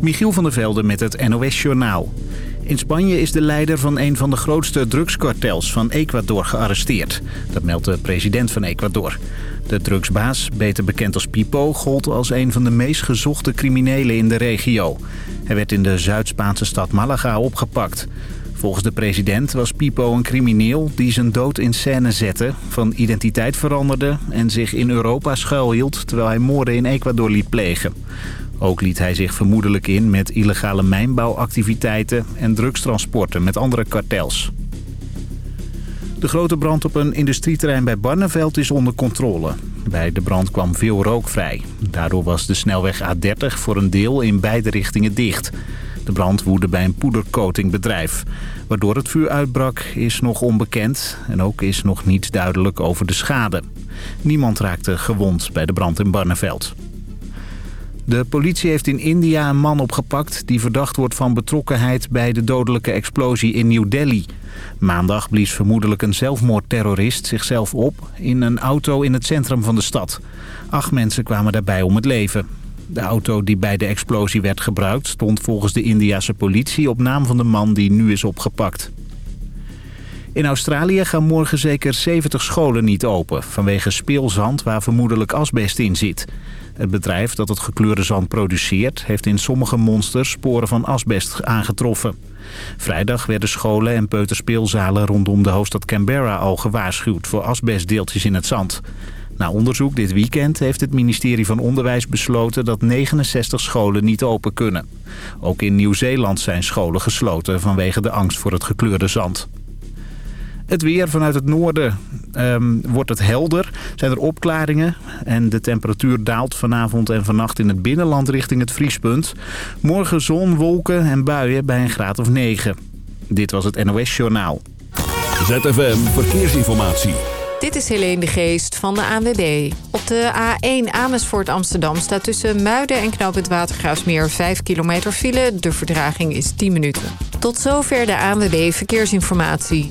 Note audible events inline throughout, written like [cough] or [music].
Michiel van der Velde met het NOS-journaal. In Spanje is de leider van een van de grootste drugskartels van Ecuador gearresteerd. Dat meldt de president van Ecuador. De drugsbaas, beter bekend als Pipo, gold als een van de meest gezochte criminelen in de regio. Hij werd in de Zuid-Spaanse stad Malaga opgepakt. Volgens de president was Pipo een crimineel die zijn dood in scène zette, van identiteit veranderde en zich in Europa schuilhield terwijl hij moorden in Ecuador liet plegen. Ook liet hij zich vermoedelijk in met illegale mijnbouwactiviteiten en drugstransporten met andere kartels. De grote brand op een industrieterrein bij Barneveld is onder controle. Bij de brand kwam veel rook vrij. Daardoor was de snelweg A30 voor een deel in beide richtingen dicht. De brand woedde bij een poedercoatingbedrijf. Waardoor het vuur uitbrak is nog onbekend en ook is nog niets duidelijk over de schade. Niemand raakte gewond bij de brand in Barneveld. De politie heeft in India een man opgepakt die verdacht wordt van betrokkenheid bij de dodelijke explosie in New Delhi. Maandag blies vermoedelijk een zelfmoordterrorist zichzelf op in een auto in het centrum van de stad. Acht mensen kwamen daarbij om het leven. De auto die bij de explosie werd gebruikt stond volgens de Indiase politie op naam van de man die nu is opgepakt. In Australië gaan morgen zeker 70 scholen niet open vanwege speelzand waar vermoedelijk asbest in zit. Het bedrijf dat het gekleurde zand produceert heeft in sommige monsters sporen van asbest aangetroffen. Vrijdag werden scholen en peuterspeelzalen rondom de hoofdstad Canberra al gewaarschuwd voor asbestdeeltjes in het zand. Na onderzoek dit weekend heeft het ministerie van Onderwijs besloten dat 69 scholen niet open kunnen. Ook in Nieuw-Zeeland zijn scholen gesloten vanwege de angst voor het gekleurde zand. Het weer vanuit het noorden ehm, wordt het helder. Zijn er opklaringen en de temperatuur daalt vanavond en vannacht in het binnenland richting het vriespunt. Morgen zon, wolken en buien bij een graad of 9. Dit was het NOS Journaal. ZFM Verkeersinformatie. Dit is Helene de Geest van de ANWB. Op de A1 Amersfoort Amsterdam staat tussen Muiden en Knoop het Watergraafsmeer 5 kilometer file. De verdraging is 10 minuten. Tot zover de ANWB Verkeersinformatie.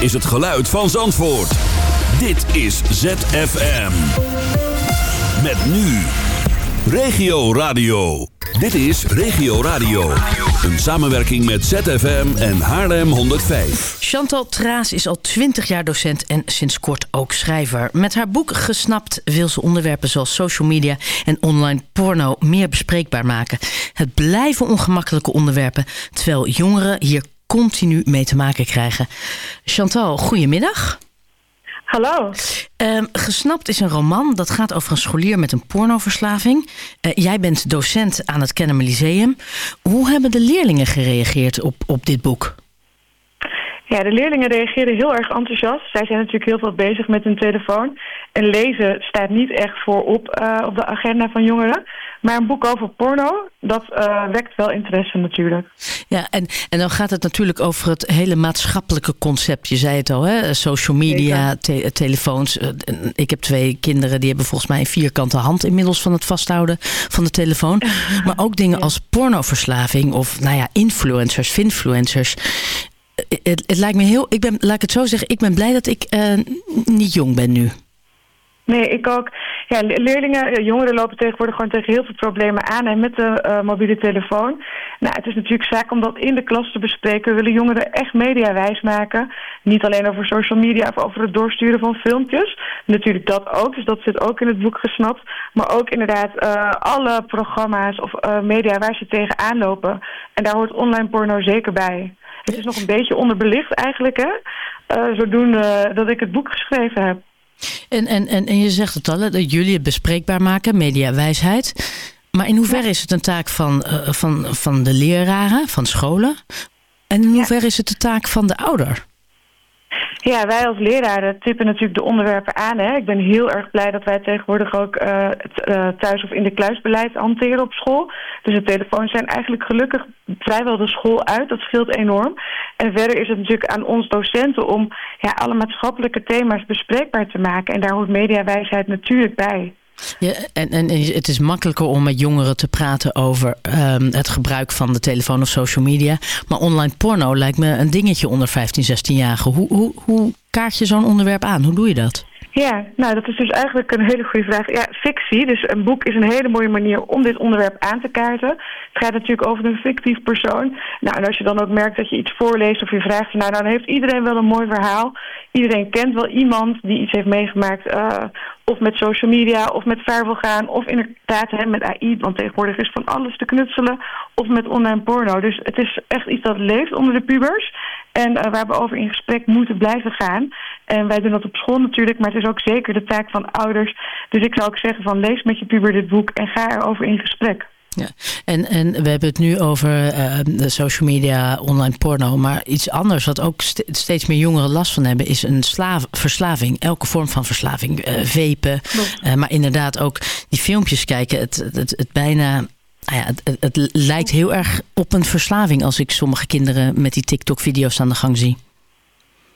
Is het geluid van Zandvoort. Dit is ZFM. Met nu. Regio Radio. Dit is Regio Radio. Een samenwerking met ZFM en Haarlem 105. Chantal Traas is al 20 jaar docent en sinds kort ook schrijver. Met haar boek Gesnapt wil ze onderwerpen zoals social media en online porno meer bespreekbaar maken. Het blijven ongemakkelijke onderwerpen, terwijl jongeren hier continu mee te maken krijgen. Chantal, goedemiddag. Hallo. Um, Gesnapt is een roman dat gaat over een scholier met een pornoverslaving. Uh, jij bent docent aan het Kennemer Lyceum. Hoe hebben de leerlingen gereageerd op, op dit boek? Ja, de leerlingen reageerden heel erg enthousiast. Zij zijn natuurlijk heel veel bezig met hun telefoon. En lezen staat niet echt voorop uh, op de agenda van jongeren. Maar een boek over porno, dat uh, wekt wel interesse natuurlijk. Ja, en, en dan gaat het natuurlijk over het hele maatschappelijke concept. Je zei het al, hè? social media, te telefoons. Uh, ik heb twee kinderen, die hebben volgens mij een vierkante hand inmiddels van het vasthouden van de telefoon. [laughs] maar ook dingen ja. als pornoverslaving of nou ja, influencers, finfluencers. Het, het, lijkt me heel, ik ben, laat ik het zo zeggen, ik ben blij dat ik uh, niet jong ben nu. Nee, ik ook. Ja, leerlingen, jongeren lopen tegenwoordig gewoon tegen heel veel problemen aan en met de uh, mobiele telefoon. Nou, het is natuurlijk zaak om dat in de klas te bespreken. We willen jongeren echt mediawijs maken. Niet alleen over social media of over het doorsturen van filmpjes. Natuurlijk dat ook, dus dat zit ook in het boek gesnapt. Maar ook inderdaad uh, alle programma's of media waar ze tegenaan lopen. En daar hoort online porno zeker bij. Het is nog een beetje onderbelicht eigenlijk, hè. zodoende dat ik het boek geschreven heb. En, en, en, en je zegt het al, dat jullie het bespreekbaar maken, mediawijsheid. Maar in hoeverre is het een taak van, uh, van, van de leraren, van scholen? En in hoeverre ja. is het de taak van de ouder? Ja, wij als leraren tippen natuurlijk de onderwerpen aan. Hè. Ik ben heel erg blij dat wij tegenwoordig ook het uh, thuis- of in de kluisbeleid hanteren op school. Dus de telefoons zijn eigenlijk gelukkig vrijwel de school uit. Dat scheelt enorm. En verder is het natuurlijk aan ons docenten om ja, alle maatschappelijke thema's bespreekbaar te maken. En daar hoort mediawijsheid natuurlijk bij. Ja, en, en het is makkelijker om met jongeren te praten over um, het gebruik van de telefoon of social media. Maar online porno lijkt me een dingetje onder 15, 16-jarigen. Hoe, hoe, hoe kaart je zo'n onderwerp aan? Hoe doe je dat? Ja, nou dat is dus eigenlijk een hele goede vraag. Ja, fictie, dus een boek is een hele mooie manier om dit onderwerp aan te kaarten. Het gaat natuurlijk over een fictief persoon. Nou, en als je dan ook merkt dat je iets voorleest of je vraagt... nou, dan heeft iedereen wel een mooi verhaal. Iedereen kent wel iemand die iets heeft meegemaakt... Uh, of met social media, of met ver wil gaan... of inderdaad hè, met AI, want tegenwoordig is van alles te knutselen... of met online porno. Dus het is echt iets dat leeft onder de pubers... en uh, waar we over in gesprek moeten blijven gaan... En wij doen dat op school natuurlijk, maar het is ook zeker de taak van ouders. Dus ik zou ook zeggen van lees met je puber dit boek en ga erover in gesprek. Ja, en, en we hebben het nu over uh, de social media, online porno. Maar iets anders wat ook st steeds meer jongeren last van hebben... is een verslaving. Elke vorm van verslaving. Uh, vapen. Uh, maar inderdaad ook die filmpjes kijken. Het, het, het, het bijna... Nou ja, het, het, het lijkt heel erg op een verslaving... als ik sommige kinderen met die TikTok-video's aan de gang zie.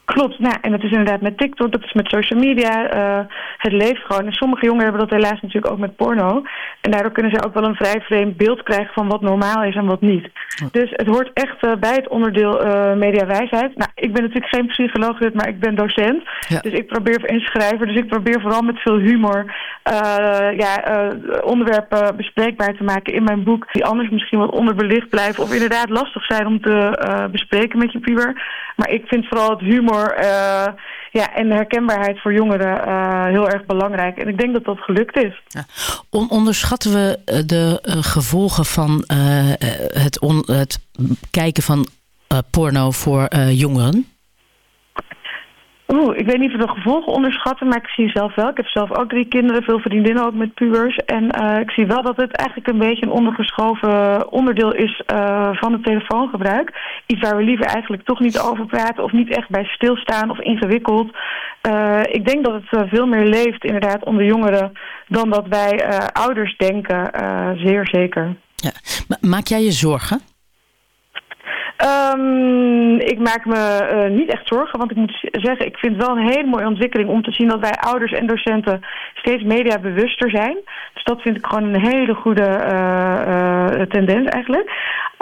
Klopt, nou, en dat is inderdaad met TikTok, dat is met social media. Uh, het leeft gewoon. En sommige jongeren hebben dat helaas natuurlijk ook met porno. En daardoor kunnen ze ook wel een vrij vreemd beeld krijgen van wat normaal is en wat niet. Dus het hoort echt uh, bij het onderdeel uh, mediawijsheid. Nou, ik ben natuurlijk geen psycholoog, maar ik ben docent. Ja. Dus ik probeer en schrijver. Dus ik probeer vooral met veel humor ja, onderwerpen bespreekbaar te maken in mijn boek. Die anders misschien wat onderbelicht blijven. Of inderdaad lastig zijn om te bespreken met je puber. Maar ik vind vooral het humor uh, ja, en herkenbaarheid voor jongeren uh, heel erg belangrijk. En ik denk dat dat gelukt is. Ja. On onderschatten we eh, de gevolgen van het, het kijken van porno voor jongeren? Oeh, ik weet niet of we de gevolgen onderschatten, maar ik zie zelf wel. Ik heb zelf ook drie kinderen, veel vriendinnen ook met pubers. En uh, ik zie wel dat het eigenlijk een beetje een ondergeschoven onderdeel is uh, van het telefoongebruik. Iets waar we liever eigenlijk toch niet over praten of niet echt bij stilstaan of ingewikkeld. Uh, ik denk dat het veel meer leeft inderdaad onder jongeren dan dat wij ouders denken, zeer zeker. Ja. Maak jij je zorgen? Um, ik maak me uh, niet echt zorgen, want ik moet zeggen, ik vind het wel een hele mooie ontwikkeling om te zien dat wij ouders en docenten steeds mediabewuster zijn. Dus dat vind ik gewoon een hele goede uh, uh, tendens eigenlijk.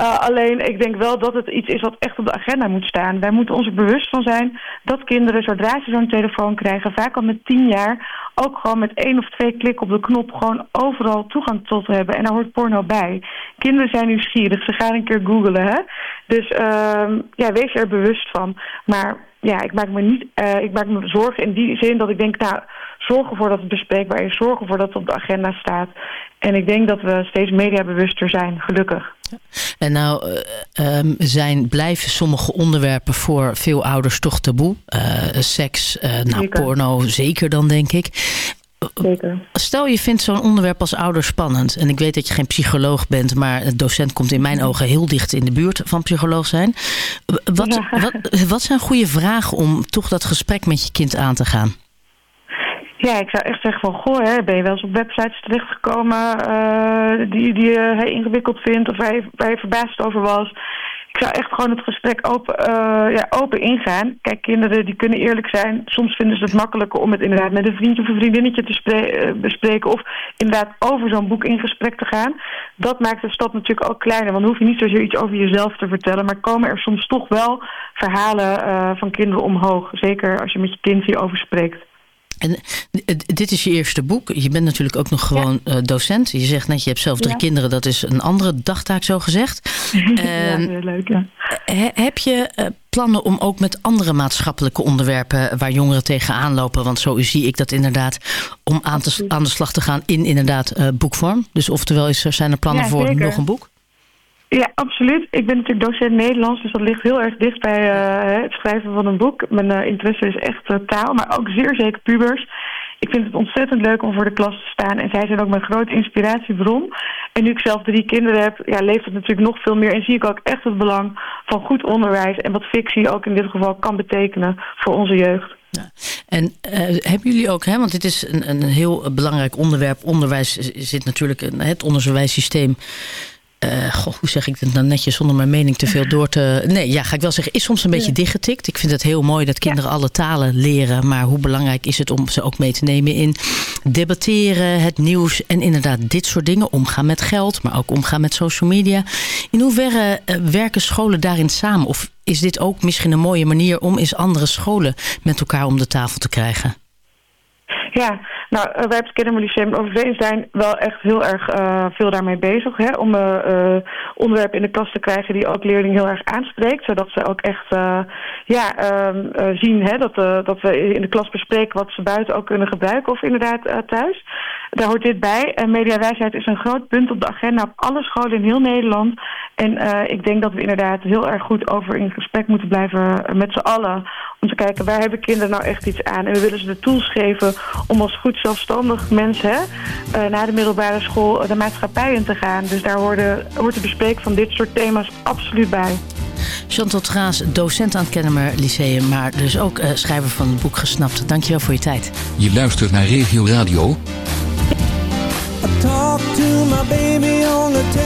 Alleen, ik denk wel dat het iets is wat echt op de agenda moet staan. Wij moeten ons er bewust van zijn dat kinderen, zodra ze zo'n telefoon krijgen, vaak al met tien jaar, ook gewoon met één of twee klikken op de knop gewoon overal toegang tot hebben. En daar hoort porno bij. Kinderen zijn nieuwsgierig, ze gaan een keer googlen, hè. Dus uh, ja, wees er bewust van. Maar ja, ik maak me niet, uh, ik maak me zorgen in die zin dat ik denk, nou, zorg ervoor dat het bespreekbaar is, zorg ervoor dat het op de agenda staat. En ik denk dat we steeds mediabewuster zijn, gelukkig. En nou uh, um, zijn, blijven sommige onderwerpen voor veel ouders toch taboe. Uh, seks, nou, porno zeker dan denk ik. Zeker. Stel je vindt zo'n onderwerp als ouder spannend. En ik weet dat je geen psycholoog bent, maar een docent komt in mijn ogen heel dicht in de buurt van psycholoog zijn. Wat, ja. wat, wat zijn goede vragen om toch dat gesprek met je kind aan te gaan? Ja, ik zou echt zeggen van, goh, hè, ben je wel eens op websites terechtgekomen uh, die, die je ingewikkeld vindt of waar je, verbaasd over was ik zou echt gewoon het gesprek open, uh, ja, open ingaan. Kijk, kinderen die kunnen eerlijk zijn. Soms vinden ze het makkelijker om het inderdaad met een vriendje of een vriendinnetje te uh, bespreken. Of inderdaad over zo'n boek in gesprek te gaan. Dat maakt de stap natuurlijk ook kleiner. Want dan hoef je niet zozeer iets over jezelf te vertellen. Maar komen er soms toch wel verhalen van kinderen omhoog. Zeker als je met je kind hierover spreekt. En dit is je eerste boek. Je bent natuurlijk ook nog gewoon ja. docent. Je zegt net, je hebt zelf drie ja. kinderen. Dat is een andere dagtaak, zo gezegd. [laughs] ja, heel leuk, ja. Heb je plannen om ook met andere maatschappelijke onderwerpen... waar jongeren tegenaan lopen? Want zo zie ik dat inderdaad... om aan, te, aan de slag te gaan in inderdaad uh, boekvorm. Dus oftewel is zijn er plannen voor nog een boek? Ja, absoluut. Ik ben natuurlijk docent Nederlands, dus dat ligt heel erg dicht bij uh, het schrijven van een boek. Mijn uh, interesse is echt uh, taal, maar ook zeer zeker pubers. Ik vind het ontzettend leuk om voor de klas te staan en zij zijn ook mijn grote inspiratiebron. En nu ik zelf drie kinderen heb, ja, leeft het natuurlijk nog veel meer. En zie ik ook echt het belang van goed onderwijs en wat fictie ook in dit geval kan betekenen voor onze jeugd. Ja. En hebben jullie ook, hè, want dit is een, een heel belangrijk onderwerp. Onderwijs zit natuurlijk, het onderwijssysteem uh, goh, hoe zeg ik dit nou netjes zonder mijn mening te veel [laughs] door te... Nee, ja, ga ik wel zeggen, is soms een beetje dichtgetikt. Ik vind het heel mooi dat kinderen alle talen leren. Maar hoe belangrijk is het om ze ook mee te nemen in debatteren, het nieuws... en inderdaad dit soort dingen, omgaan met geld... maar ook omgaan met social media. In hoeverre uh, werken scholen daarin samen? Of is dit ook misschien een mooie manier om eens andere scholen met elkaar om de tafel te krijgen? Ja, nou, wij op het Kinderlyceum Overveen zijn wel echt heel erg uh, veel daarmee bezig. Hè, om uh, onderwerpen in de klas te krijgen die ook leerlingen heel erg aanspreekt. Zodat ze ook echt ja, zien hè, dat, dat we in de klas bespreken wat ze buiten ook kunnen gebruiken. Of inderdaad thuis. Daar hoort dit bij. En mediawijsheid is een groot punt op de agenda op alle scholen in heel Nederland. En ik denk dat we inderdaad heel erg goed over in gesprek moeten blijven met z'n allen. Om te kijken waar hebben kinderen nou echt iets aan. En we willen ze de tools geven om als goed zelfstandig mens hè, uh, na de middelbare school de maatschappij in te gaan. Dus daar hoorde, hoort de bespreking van dit soort thema's absoluut bij. Chantal Traas, docent aan het Kennemer Lyceum, maar dus ook uh, schrijver van het boek Gesnapt. Dankjewel voor je tijd. Je luistert naar Regio Radio. Talk to my baby on the telephone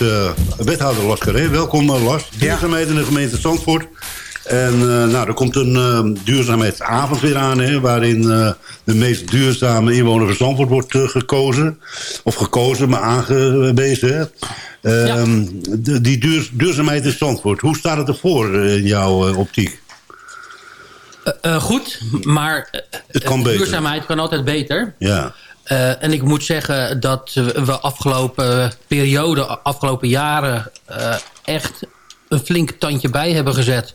is eh, wethouder Las Carré. Welkom uh, Las. Duurzaamheid in de gemeente Zandvoort. En eh, nou, er komt een uh, duurzaamheidsavond weer aan... Hè, waarin de meest duurzame inwoner van Zandvoort wordt gekozen. Of gekozen, maar aangewezen. Hè. Ehm, de, die duur, duurzaamheid in Zandvoort. Hoe staat het ervoor in jouw optiek? goed, maar Het kan beter. duurzaamheid kan altijd beter. Ja. Uh, en ik moet zeggen dat we afgelopen periode, afgelopen jaren... Uh, echt een flink tandje bij hebben gezet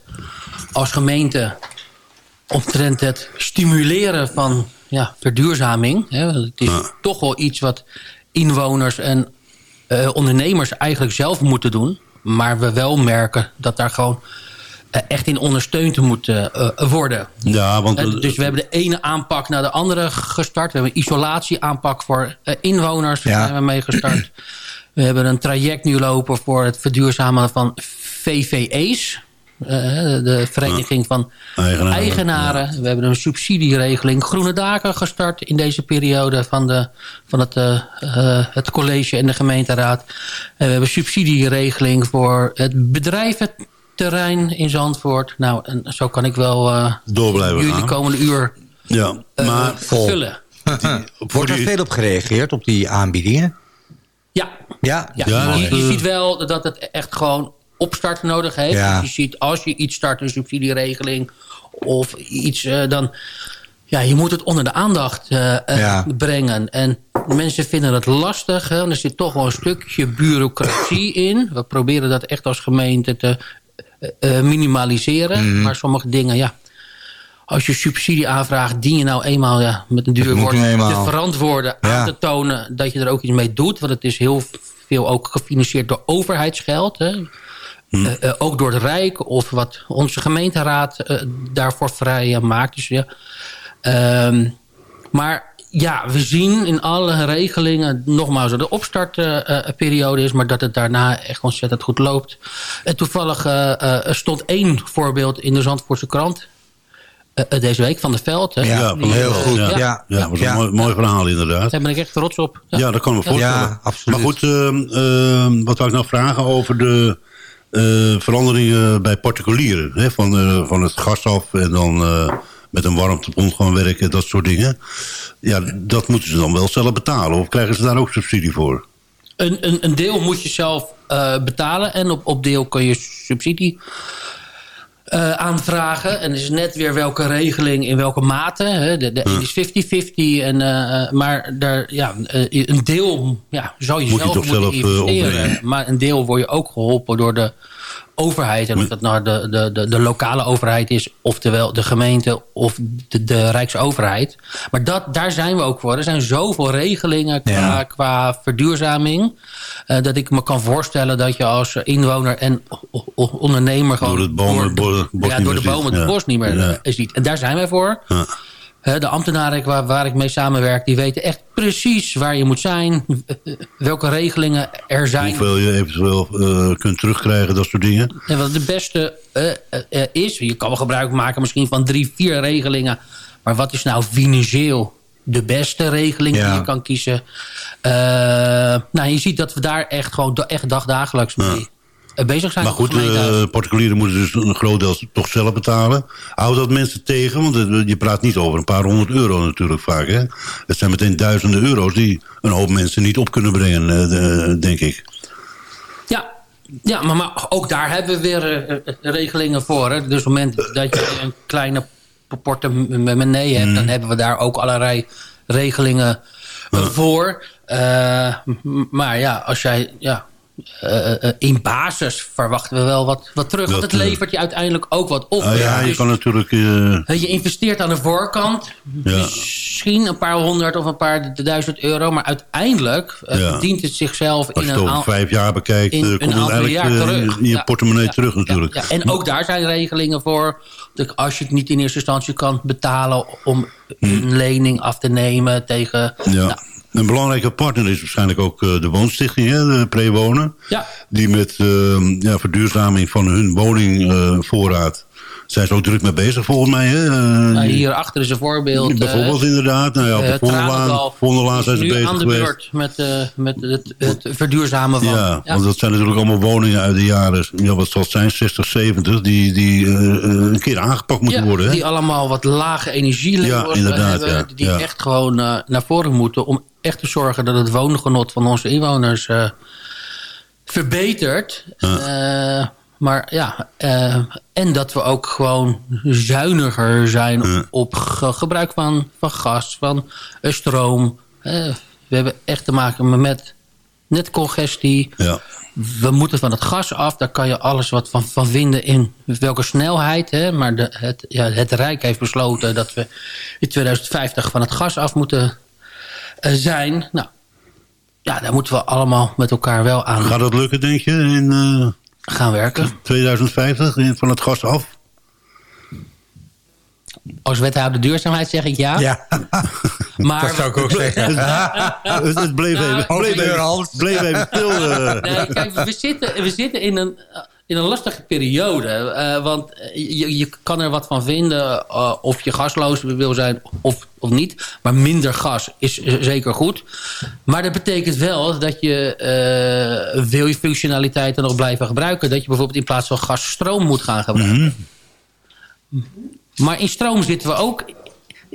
als gemeente. omtrent het stimuleren van ja, verduurzaming. Hè, het is toch wel iets wat inwoners en eh, ondernemers eigenlijk zelf moeten doen. Maar we wel merken dat daar gewoon eh, echt in ondersteund moet eh, eh, worden. Ja, want... Eh, dus we hebben de ene aanpak naar de andere gestart. We hebben een isolatieaanpak voor eh, inwoners Ja. zijn we mee gestart. We hebben een traject nu lopen voor het verduurzamen van VVE's. eh, de Vereniging van Eigenaren, Eigenaren. We hebben een subsidieregeling Groene Daken gestart in deze periode van, de, van het, eh, eh, het college en de gemeenteraad. En we hebben een subsidieregeling voor het bedrijventerrein in Zandvoort. Nou, en zo kan ik wel eh Door blijven jullie de gaan. komende uur Ja, eh, maar... vullen. Wordt er veel op gereageerd, op die aanbiedingen? Ja, Ja, ja. Ja, je, ziet wel dat het echt gewoon opstart nodig heeft. Ja. Dus je ziet als je iets start, een subsidieregeling of iets, eh, dan... Ja, je moet het onder de aandacht Ja. brengen. En mensen vinden het lastig. Hè, want er zit toch wel een stukje bureaucratie in. We proberen dat echt als gemeente te eh, eh, minimaliseren. Mhm. Maar sommige dingen, ja... Als je subsidie aanvraagt, dien je nou eenmaal ja, met een duur woord te verantwoorden Ja. aan te tonen dat je er ook iets mee doet. Want het is heel veel ook gefinancierd door overheidsgeld. Hè. Hm. Eh, ook door het Rijk of wat onze gemeenteraad daarvoor vrij maakt. Dus, ja. Ehm, maar ja, we zien in alle regelingen nogmaals dat de opstartperiode is... maar dat het daarna echt ontzettend goed loopt. En toevallig eh, eh, er stond één voorbeeld in de Zandvoortse krant... deze week van de Veld. Hè. Ja, Die, heel goed. Ja, Ja. was Ja. een mooi, mooi verhaal inderdaad. Daar ben ik echt trots op. Ja, dat kan ik me voorstellen. Ja, absoluut. Maar goed, ehm, ehm, wat wou ik nou vragen over de eh, veranderingen bij particulieren? Hè? Van, eh, van het gas af en dan eh, met een warmtepomp gaan werken, dat soort dingen. Ja, dat moeten ze dan wel zelf betalen. Of krijgen ze daar ook subsidie voor? Een, een, een deel moet je zelf eh, betalen en op, op deel kun je subsidie eh, aanvragen. En is net weer welke regeling in welke mate. Hè. De, de is 50-50. En, eh, maar daar, ja, een deel ja, zou je Moet je zelf toch moeten zelf, investeren. maar een deel word je ook geholpen door de overheid. En of dat nou de, de, de, de lokale overheid is, oftewel de gemeente of de, de Rijksoverheid. Maar dat, daar zijn we ook voor. Er zijn zoveel regelingen qua, Ja. qua verduurzaming. eh, dat ik me kan voorstellen dat je als inwoner en ondernemer gewoon... Door het bomen het bo- bos ja, niet door de meer bomen het bos niet meer Ja. ziet. En daar zijn wij voor. De ambtenaren waar, waar ik mee samenwerk, die weten echt precies waar je moet zijn. [laughs] Welke regelingen er zijn. Hoeveel je eventueel eh, kunt terugkrijgen, dat soort dingen. En wat de beste eh, eh, is, je kan wel gebruik maken misschien van drie, vier regelingen. Maar wat is nou financieel de beste regeling Ja. die je kan kiezen? Nou, je ziet dat we daar echt gewoon echt dagdagelijks mee bezig zijn. Maar goed, eh, particulieren moeten dus een groot deel toch zelf betalen. Hou dat mensen tegen? Want het- je praat niet over een paar honderd euro natuurlijk vaak. Hè? Het zijn meteen duizenden euro's die een hoop mensen niet op kunnen brengen, eh, de- denk ik. Ja, ja maar, maar ook daar hebben we weer eh, eh, regelingen voor. Hè. Dus op het moment dat je een kleine portemonnee hebt... Mm. dan hebben we daar ook allerlei regelingen eh, voor. Eh, maar ja, als jij... Ja, eh, eh, in basis verwachten we wel wat, wat terug. want Dat, het eh, levert je uiteindelijk ook wat op. Ah, ja, je Dus, kan natuurlijk... eh, eh, je investeert aan de voorkant Ja. misschien een paar honderd of een paar duizend euro. Maar uiteindelijk eh, Ja. verdient het zichzelf als in je het een over aantal vijf jaar bekijkt, in eh, een komt het eigenlijk jaar eh, terug. in je Ja. portemonnee terug natuurlijk. Ja, en ook daar zijn regelingen voor. Dat als je het niet in eerste instantie kan betalen... om een lening af te nemen tegen... Hm. Ja. Nou, Een belangrijke partner is waarschijnlijk ook eh, de woonstichting, hè, de Prewonen. ja, Die met eh, ja, verduurzaming van hun woningvoorraad... zijn ze ook druk mee bezig volgens mij. Hè? Eh, nou, hierachter is een voorbeeld. eh, Bijvoorbeeld inderdaad. Nou ja, op eh, de is zijn ze bezig aan de beurt met, eh, met het, het verduurzamen van... Ja, want dat zijn natuurlijk allemaal woningen uit de jaren, ja, wat zal het zijn, 60, 70, die, die eh, eh, een keer aangepakt moeten Ja, worden. Hè? die allemaal wat lage energielevels Ja, inderdaad, hebben. ja. Die Ja. echt gewoon eh, naar voren moeten... om echt te zorgen dat het woongenot van onze inwoners eh, verbetert. Eh, maar ja, eh, en dat we ook gewoon zuiniger zijn op ge- gebruik van, van gas, van eh, stroom. Eh, we hebben echt te maken met net congestie. Ja. we moeten van het gas af. Daar kan je alles wat van, van vinden in welke snelheid. Hè? Maar de, het, ja, het Rijk heeft besloten dat we in 2050 van het gas af moeten zijn. Nou, ja, daar moeten we allemaal met elkaar wel aan Gaat dat lukken, denk je, in gaan werken. 2050 in- van het gas af? Als wethouder duurzaamheid zeg ik ja. Ja, [laughs] maar dat zou ik ook [laughs] zeggen. het, het bleef even, Nou, bleef even, bleef even stil. eh. Nee, kijk, we zitten, we zitten in, een, in een lastige periode. eh, want je, je kan er wat van vinden eh, of je gasloos wil zijn of, of niet. Maar minder gas is zeker goed. Maar dat betekent wel dat je... eh, wil je functionaliteiten nog blijven gebruiken... dat je bijvoorbeeld in plaats van gas stroom moet gaan gebruiken. Maar in stroom zitten we ook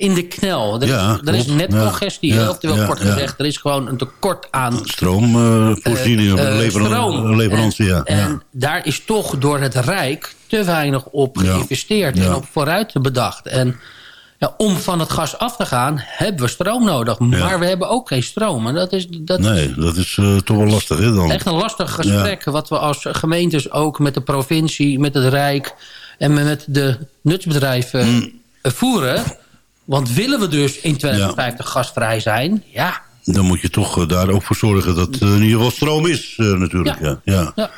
in de knel. Er, Ja, is, er is net congestie. ja, oftewel kort gezegd, er is gewoon een tekort aan Stroomvoorzieningen, eh, leveran- leverantie, ja. En, daar is toch door het Rijk te weinig op geïnvesteerd en op vooruit bedacht. En ja, om van het gas af te gaan, hebben we stroom nodig. Maar we hebben ook geen stroom. En dat is, dat is Nee, dat is eh, toch wel lastig, hè, dan? echt een lastig gesprek. Wat we als gemeentes ook met de provincie, met het Rijk... en met de nutsbedrijven Mm. voeren. Want willen we dus in 2050 gasvrij zijn... ja, Dan moet je toch eh, daar ook voor zorgen dat er in ieder geval stroom is, eh, natuurlijk. Ja. Ja. ja,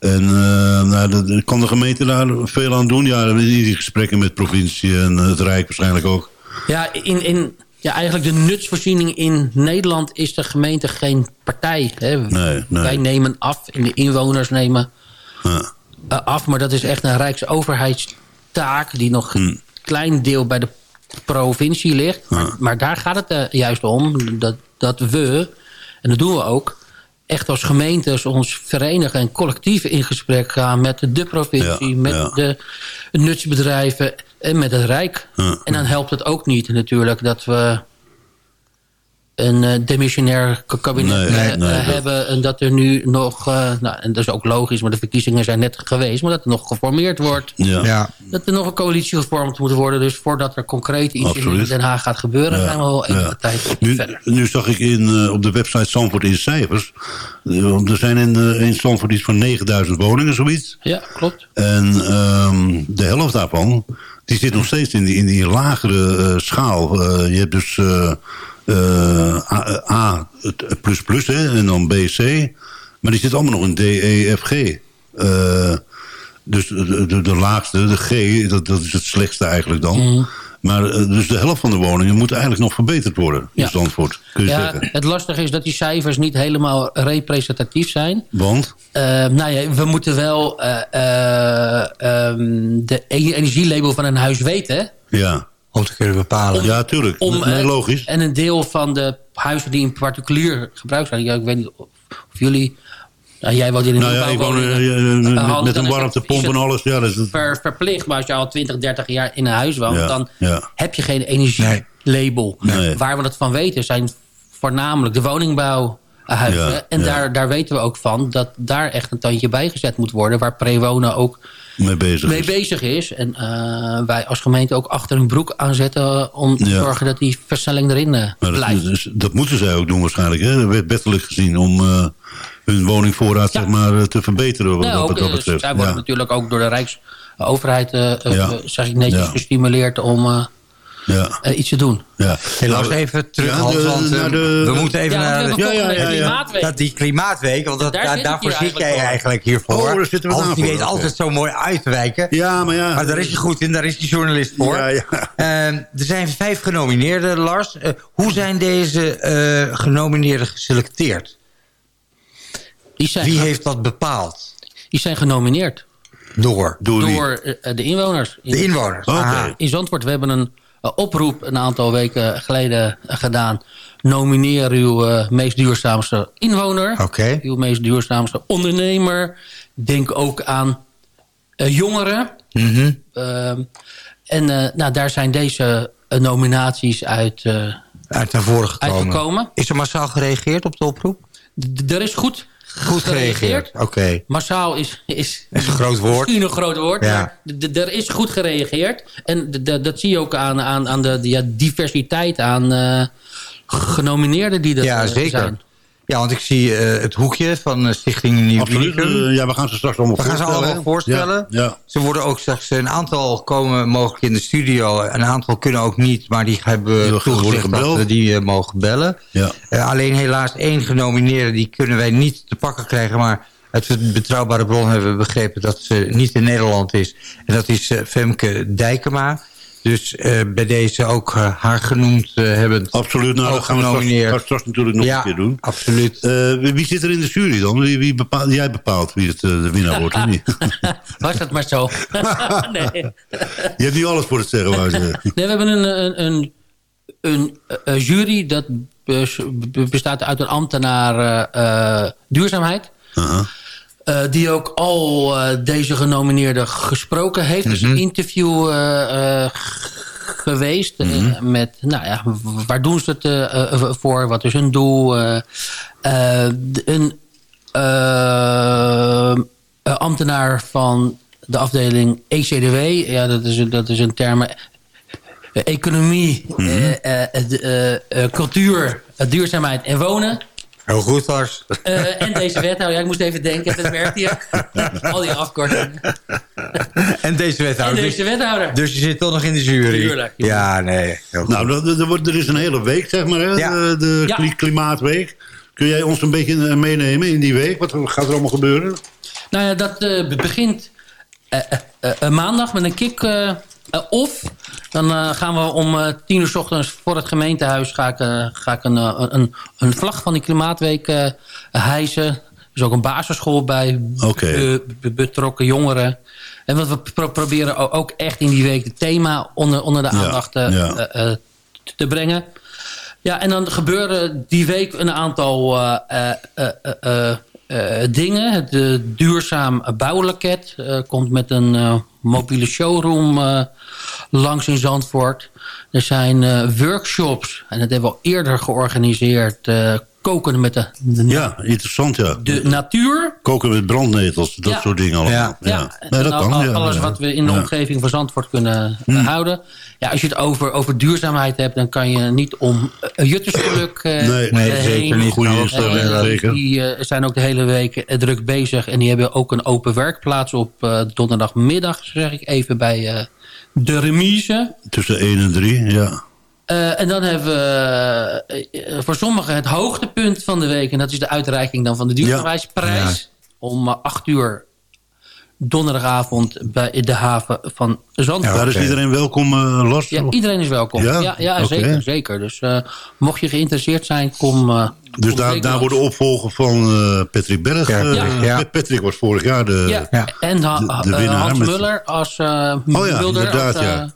En eh, nou, dat- kan de gemeente daar veel aan doen? Ja, in die gesprekken met provincie en het Rijk waarschijnlijk ook. Ja, in, in, ja, eigenlijk de nutsvoorziening in Nederland is de gemeente geen partij. Hè. Nee, nee. Wij nemen af en de inwoners nemen Ja. eh, af. Maar dat is echt een rijksoverheidstaak die nog een klein deel bij de provincie ligt. Maar, maar daar gaat het eh, juist om dat, dat we, en dat doen we ook... echt als gemeentes ons verenigen en collectief in gesprek gaan... met de provincie, Ja, met ja. de nutsbedrijven en met het Rijk. Ja. En dan helpt het ook niet natuurlijk dat we een eh, demissionair kabinet Nee, eh, nee, eh, nee, dat- hebben. En dat er nu nog, eh, nou, en dat is ook logisch, maar de verkiezingen zijn net geweest. Maar dat er nog geformeerd wordt. Ja. Ja. Dat er nog een coalitie gevormd moet worden. Dus voordat er concreet iets in. Den Haag gaat gebeuren... Ja, zijn we al enige ja. tijd Nu, verder. nu zag ik in, eh, op de website Zandvoort in cijfers. er zijn in, eh, in Zandvoort iets van 9000 woningen, zoiets. Ja, klopt. En ehm, de helft daarvan, die zit nog steeds in die, in die lagere eh, schaal. Eh, je hebt dus A, A het plus plus, hè, en dan B, C. Maar die zit allemaal nog in D, E, F, G. Eh, dus de, de, de laagste, de G, dat, dat is het slechtste eigenlijk dan. Mhm. Maar eh, dus de helft van de woningen moet eigenlijk nog verbeterd worden in Ja. Zandvoort, kun je Ja, zeggen. het lastige is dat die cijfers niet helemaal representatief zijn. Want? Eh, nou ja, we moeten wel eh, eh, ehm, de energielabel van een huis weten. Ja. Om te kunnen bepalen. Ja, tuurlijk. Om, nee, eh, logisch. En een deel van de huizen die in particulier gebruikt zijn. Ja, ik weet niet of, of jullie... Nou, jij woont in een Nou ja, ik woon nieuwbouwwoning, met, een is warmtepomp is en alles. Ja, dat is het, ver- verplicht. Maar als je al 20, 30 jaar in een huis woont... Ja, dan ja. heb je geen energielabel. Nee. Waar we het van weten zijn voornamelijk de woningbouwhuizen. Ja, en ja. Daar, daar weten we ook van dat daar echt een tandje bij gezet moet worden. Waar Prewonen ook mee bezig mee is. bezig is. En eh, wij als gemeente ook achter hun broek aanzetten... om te Ja. zorgen dat die versnelling erin eh, dat, blijft. dus, dat moeten zij ook doen waarschijnlijk. Hè? Wet- Wettelijk gezien om eh, hun woningvoorraad Ja. zeg maar, te verbeteren. Wat, Nou, wat ook, dat betreft. zij worden Ja. natuurlijk ook door de Rijksoverheid, zeg ik netjes, gestimuleerd om Ja. eh, iets te doen. Ja. Helaas Nou, even terug, ja, Hans, de- want eh, naar de- we moeten even Ja, naar... de- ja, ja, week ja. klimaatweek. Dat die klimaatweek, want dat, Daar daar, zit ik daarvoor zit eigenlijk jij eigenlijk hiervoor. Oh, daar zitten we Hans, die weet altijd zo mooi uit te wijken. Ja, maar ja. Maar daar is hij goed in, daar is die journalist voor. Ja, ja. Ehm, er zijn vijf genomineerden, Lars. Eh, hoe zijn deze eh, genomineerden geselecteerd? Die zijn, Wie heeft dat bepaald? die zijn genomineerd Door Door de inwoners. In, de inwoners. Oké. Aha. in Zandvoort, we hebben een oproep een aantal weken geleden eh, gedaan. Nomineer uw eh, meest duurzaamste inwoner. Uw meest duurzaamste ondernemer. Denk ook aan eh, jongeren. Ehm, en eh, nou, daar zijn deze eh, nominaties uit eh, Uit naar voren gekomen. uitgekomen. Is er massaal gereageerd op de oproep? D- Er is goed, Goed gereageerd. Oké. Massaal is, is, Is een groot woord. misschien een groot woord. Ja. Maar er is goed gereageerd. En dat zie je ook aan, aan, aan de, ja, diversiteit aan eh, genomineerden die er Ja, eh, zeker. zijn. Ja, want ik zie eh, het hoekje van uh, Stichting Nieuw Absoluut. Uh, ja, we gaan ze straks allemaal we voorstellen. We gaan ze allemaal voorstellen. Ja, ja. Ze worden ook straks, een aantal komen mogelijk in de studio. Een aantal kunnen ook niet, maar die hebben die toegezegd dat we die mogen bellen. Ja. alleen helaas één genomineerde, die kunnen wij niet te pakken krijgen. Maar uit een betrouwbare bron hebben we begrepen dat ze niet in Nederland is. En dat is Femke Dijkema. Dus uh, bij deze ook uh, haar genoemd uh, hebben. Absoluut, nou, dat gaan we straks, straks, natuurlijk nog ja, een keer doen. absoluut. wie zit er in de jury dan? Wie, wie bepaalt, jij bepaalt wie het de winnaar wordt, of niet? [laughs] Was het maar zo. [laughs] nee. Je hebt nu alles voor het zeggen, wou [laughs] je Nee, we hebben een, een, een, een jury dat bestaat uit een ambtenaar duurzaamheid. -huh. Uh, die ook al uh, deze genomineerden gesproken heeft. Mm -hmm. Dus een interview uh, geweest mm -hmm. met, nou ja, waar doen ze het voor? Wat is hun doel? een ambtenaar van de afdeling ECDW, ja, dat is, dat is een term... Economie, mm -hmm. cultuur, duurzaamheid en wonen. Heel goed, Lars. Uh, en deze wethouder. Ja, ik moest even denken. Het werkt hier. Al die afkortingen. En deze wethouder. En deze wethouder. Dus je zit toch nog in de jury. Tuurlijk. Ja, nee. Nou, er, wordt, er is een hele week, zeg maar. Hè? Ja. De, de Ja. Klimaatweek. Kun jij ons een beetje eh, meenemen in die week? Wat gaat er allemaal gebeuren? Nou ja, dat eh, be- begint eh, eh, eh, maandag met een kick uh, off. Dan eh, gaan we om eh, tien uur s ochtends voor het gemeentehuis... ga ik, eh, ga ik een, eh, een, een vlag van die Klimaatweek eh hijsen. Er is ook een basisschool bij be- betrokken jongeren. En wat we pro- proberen ook echt in die week... het thema onder, onder de aandacht eh, ja. eh, eh, te brengen. Ja, en dan gebeuren die week een aantal eh, eh, eh, eh, eh, dingen. Het eh, duurzaam bouwloket eh, komt met een eh, mobiele showroom eh, langs in Zandvoort. Er zijn eh, workshops, en dat hebben we al eerder georganiseerd... eh, koken met de, de, Ja, interessant, ja. de natuur. Koken met brandnetels, dat Ja. soort dingen allemaal. Ja. Ja, Nee, dat al- kan, al- ja. alles wat we in de Ja. omgeving van Zandvoort kunnen eh, houden. Ja, als je het over, over duurzaamheid hebt... dan kan je niet om uh, juttersgeluk eh, Nee, Nee, heen. zeker niet. Nou, Eh, zeker. die eh, zijn ook de hele week eh, druk bezig. En die hebben ook een open werkplaats op eh, donderdagmiddag, zeg ik even, bij eh, de remise. Tussen 1 en 3, ja. Eh, en dan hebben we eh, voor sommigen het hoogtepunt van de week. En dat is de uitreiking dan van de duurzaamheidsprijs. Om eh, acht uur donderdagavond bij de haven van Zandvoort. Daar is iedereen welkom, eh Lars? Ja, iedereen is welkom. Ja? Ja, ja, zeker, zeker. Dus eh, mocht je geïnteresseerd zijn, kom... eh, Dus kom daar, daar langs. worden opvolger van eh, Patrick Berg. Ja. eh, Ja. Patrick was vorig jaar de... Ja, Ja. en ha- de- de eh, winnaar Hans met- Muller als uh, Oh ja, Mulder, inderdaad, als, ja.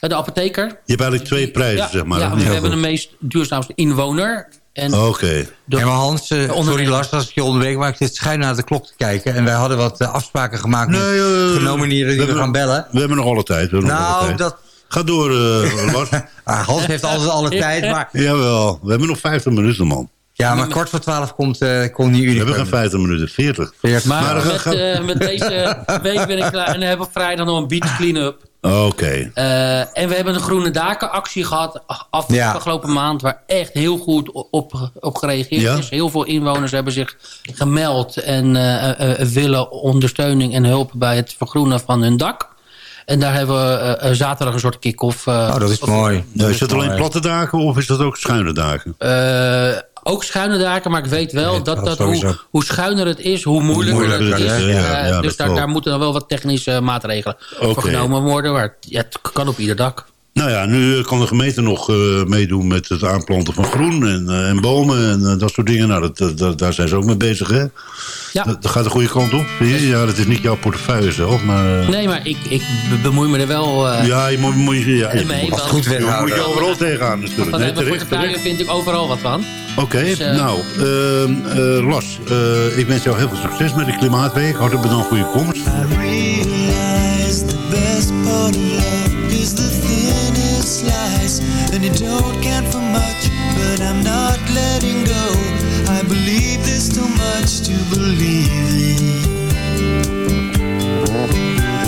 Eh, de apotheker. Je hebt eigenlijk twee prijzen, ja, zeg maar. Ja, we hebben de meest duurzaamste inwoner. En Oké. de- Ja, maar Hans, onder- sorry Lars, als ik je onderweeg, maar ik zit schijn naar de klok te kijken. En wij hadden wat eh, afspraken gemaakt met Nee, eh, genomineerden die we, hebben- gaan bellen. We hebben nog alle tijd. Alle Nou, tijd. dat, Ga door, eh, Lars. [laughs] ah, Hans heeft altijd alle tijd, maar, Jawel, we hebben nog 50 minuten, man. ja, maar kwart voor twaalf komt, eh komt die We hebben geen Unicum. 50 minuten, 40. Veertig. maar Maar dan met, gaan- met deze [laughs] week ben ik klaar. En dan hebben we vrijdag nog een beach clean-up. Oké. Eh, en we hebben een groene daken actie gehad Ja. afgelopen maand... waar echt heel goed op, op gereageerd Ja. is. Heel veel inwoners hebben zich gemeld... en eh, eh, willen ondersteuning en hulp bij het vergroenen van hun dak. En daar hebben we zaterdag een soort kick-off. Oh, dat is mooi. Is dat alleen platte daken of is dat ook schuine daken? Eh, ook schuine daken, maar ik weet wel Nee, dat, dat hoe, hoe schuiner het is, hoe moeilijker het moeilijker, is. Ja, Eh, ja, dus daar, daar moeten dan wel wat technische maatregelen Oké. voor genomen worden. Maar ja, het kan op ieder dak. Nou ja, nu eh, kan de gemeente nog eh, meedoen met het aanplanten van groen en, eh, en bomen en dat soort dingen. Nou, dat, daar zijn ze ook mee bezig, hè? Ja. Dat, dat gaat de goede kant op. Ja, dat is niet jouw portefeuille zelf, maar... eh, Nee, maar ik, ik be- bemoei me er wel eh Ja, je moet, moet je... Ja, je mee. moet, Goed je moet je overal tegenaan natuurlijk. Van Nee, hebben terecht, portefeuille vind ik overal wat van. Oké, Dus, nou, ehm, eh, Las, eh, ik wens jou heel veel succes met de Klimaatweek. Hartelijk bedankt voor je komst. I realize the best part of love is the slice, and it don't count for much, but I'm not letting go. I believe there's too much to believe in.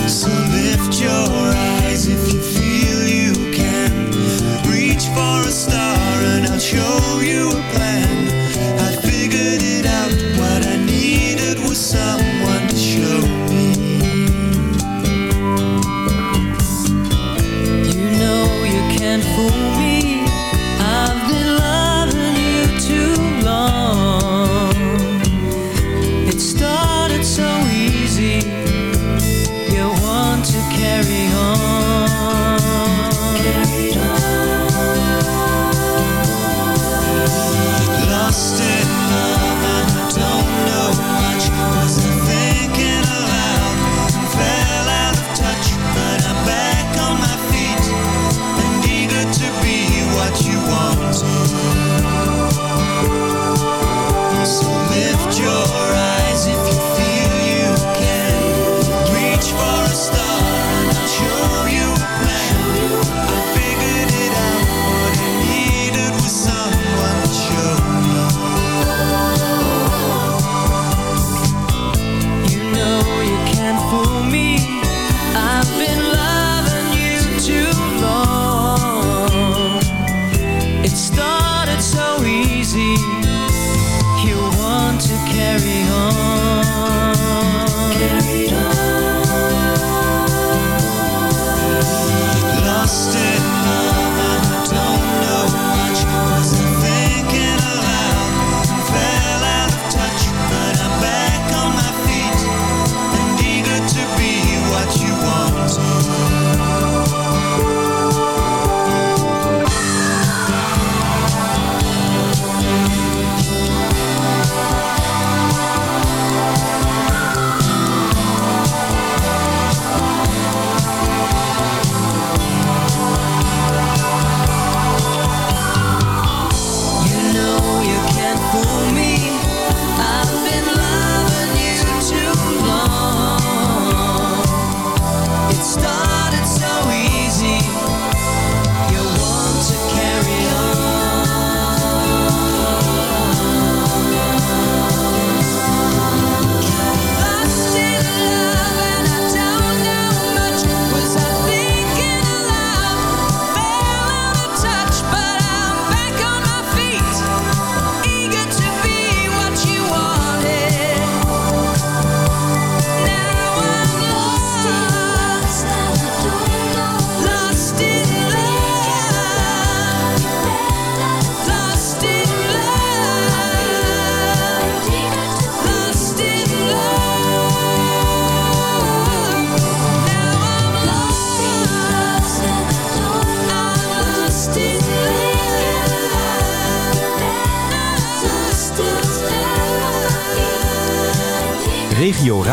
So lift your eyes if you feel you can. Reach for a star and I'll show you a plan.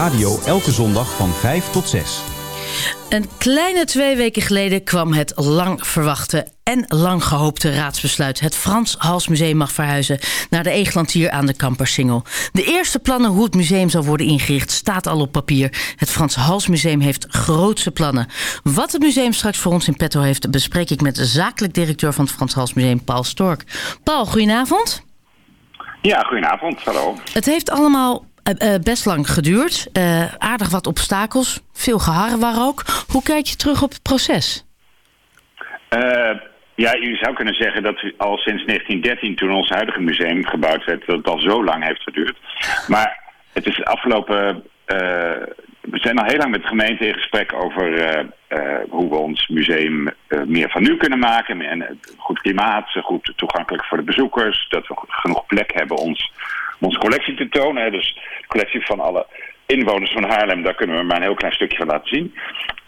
Radio elke zondag van 5 tot 6. Een kleine twee weken geleden kwam het lang verwachte en lang gehoopte raadsbesluit. Het Frans Halsmuseum mag verhuizen naar de Eeglantier aan de Kampersingel. De eerste plannen hoe het museum zal worden ingericht staat al op papier. Het Frans Halsmuseum heeft grootse plannen. Wat het museum straks voor ons in petto heeft... bespreek ik met de zakelijk directeur van het Frans Halsmuseum, Paul Stork. Paul, goedenavond. Ja, goedenavond. Hallo. Het heeft allemaal uh, best lang geduurd. Uh, aardig wat obstakels. Veel geharrewar ook. Hoe kijk je terug op het proces? Ja, je zou kunnen zeggen dat al sinds 1913, toen ons huidige museum gebouwd werd, dat het al zo lang heeft geduurd. Maar het is afgelopen. we zijn al heel lang met de gemeente in gesprek over hoe we ons museum meer van nu kunnen maken. En goed klimaat, goed toegankelijk voor de bezoekers. Dat we genoeg plek hebben ons onze collectie te tonen. Dus de collectie van alle inwoners van Haarlem, daar kunnen we maar een heel klein stukje van laten zien.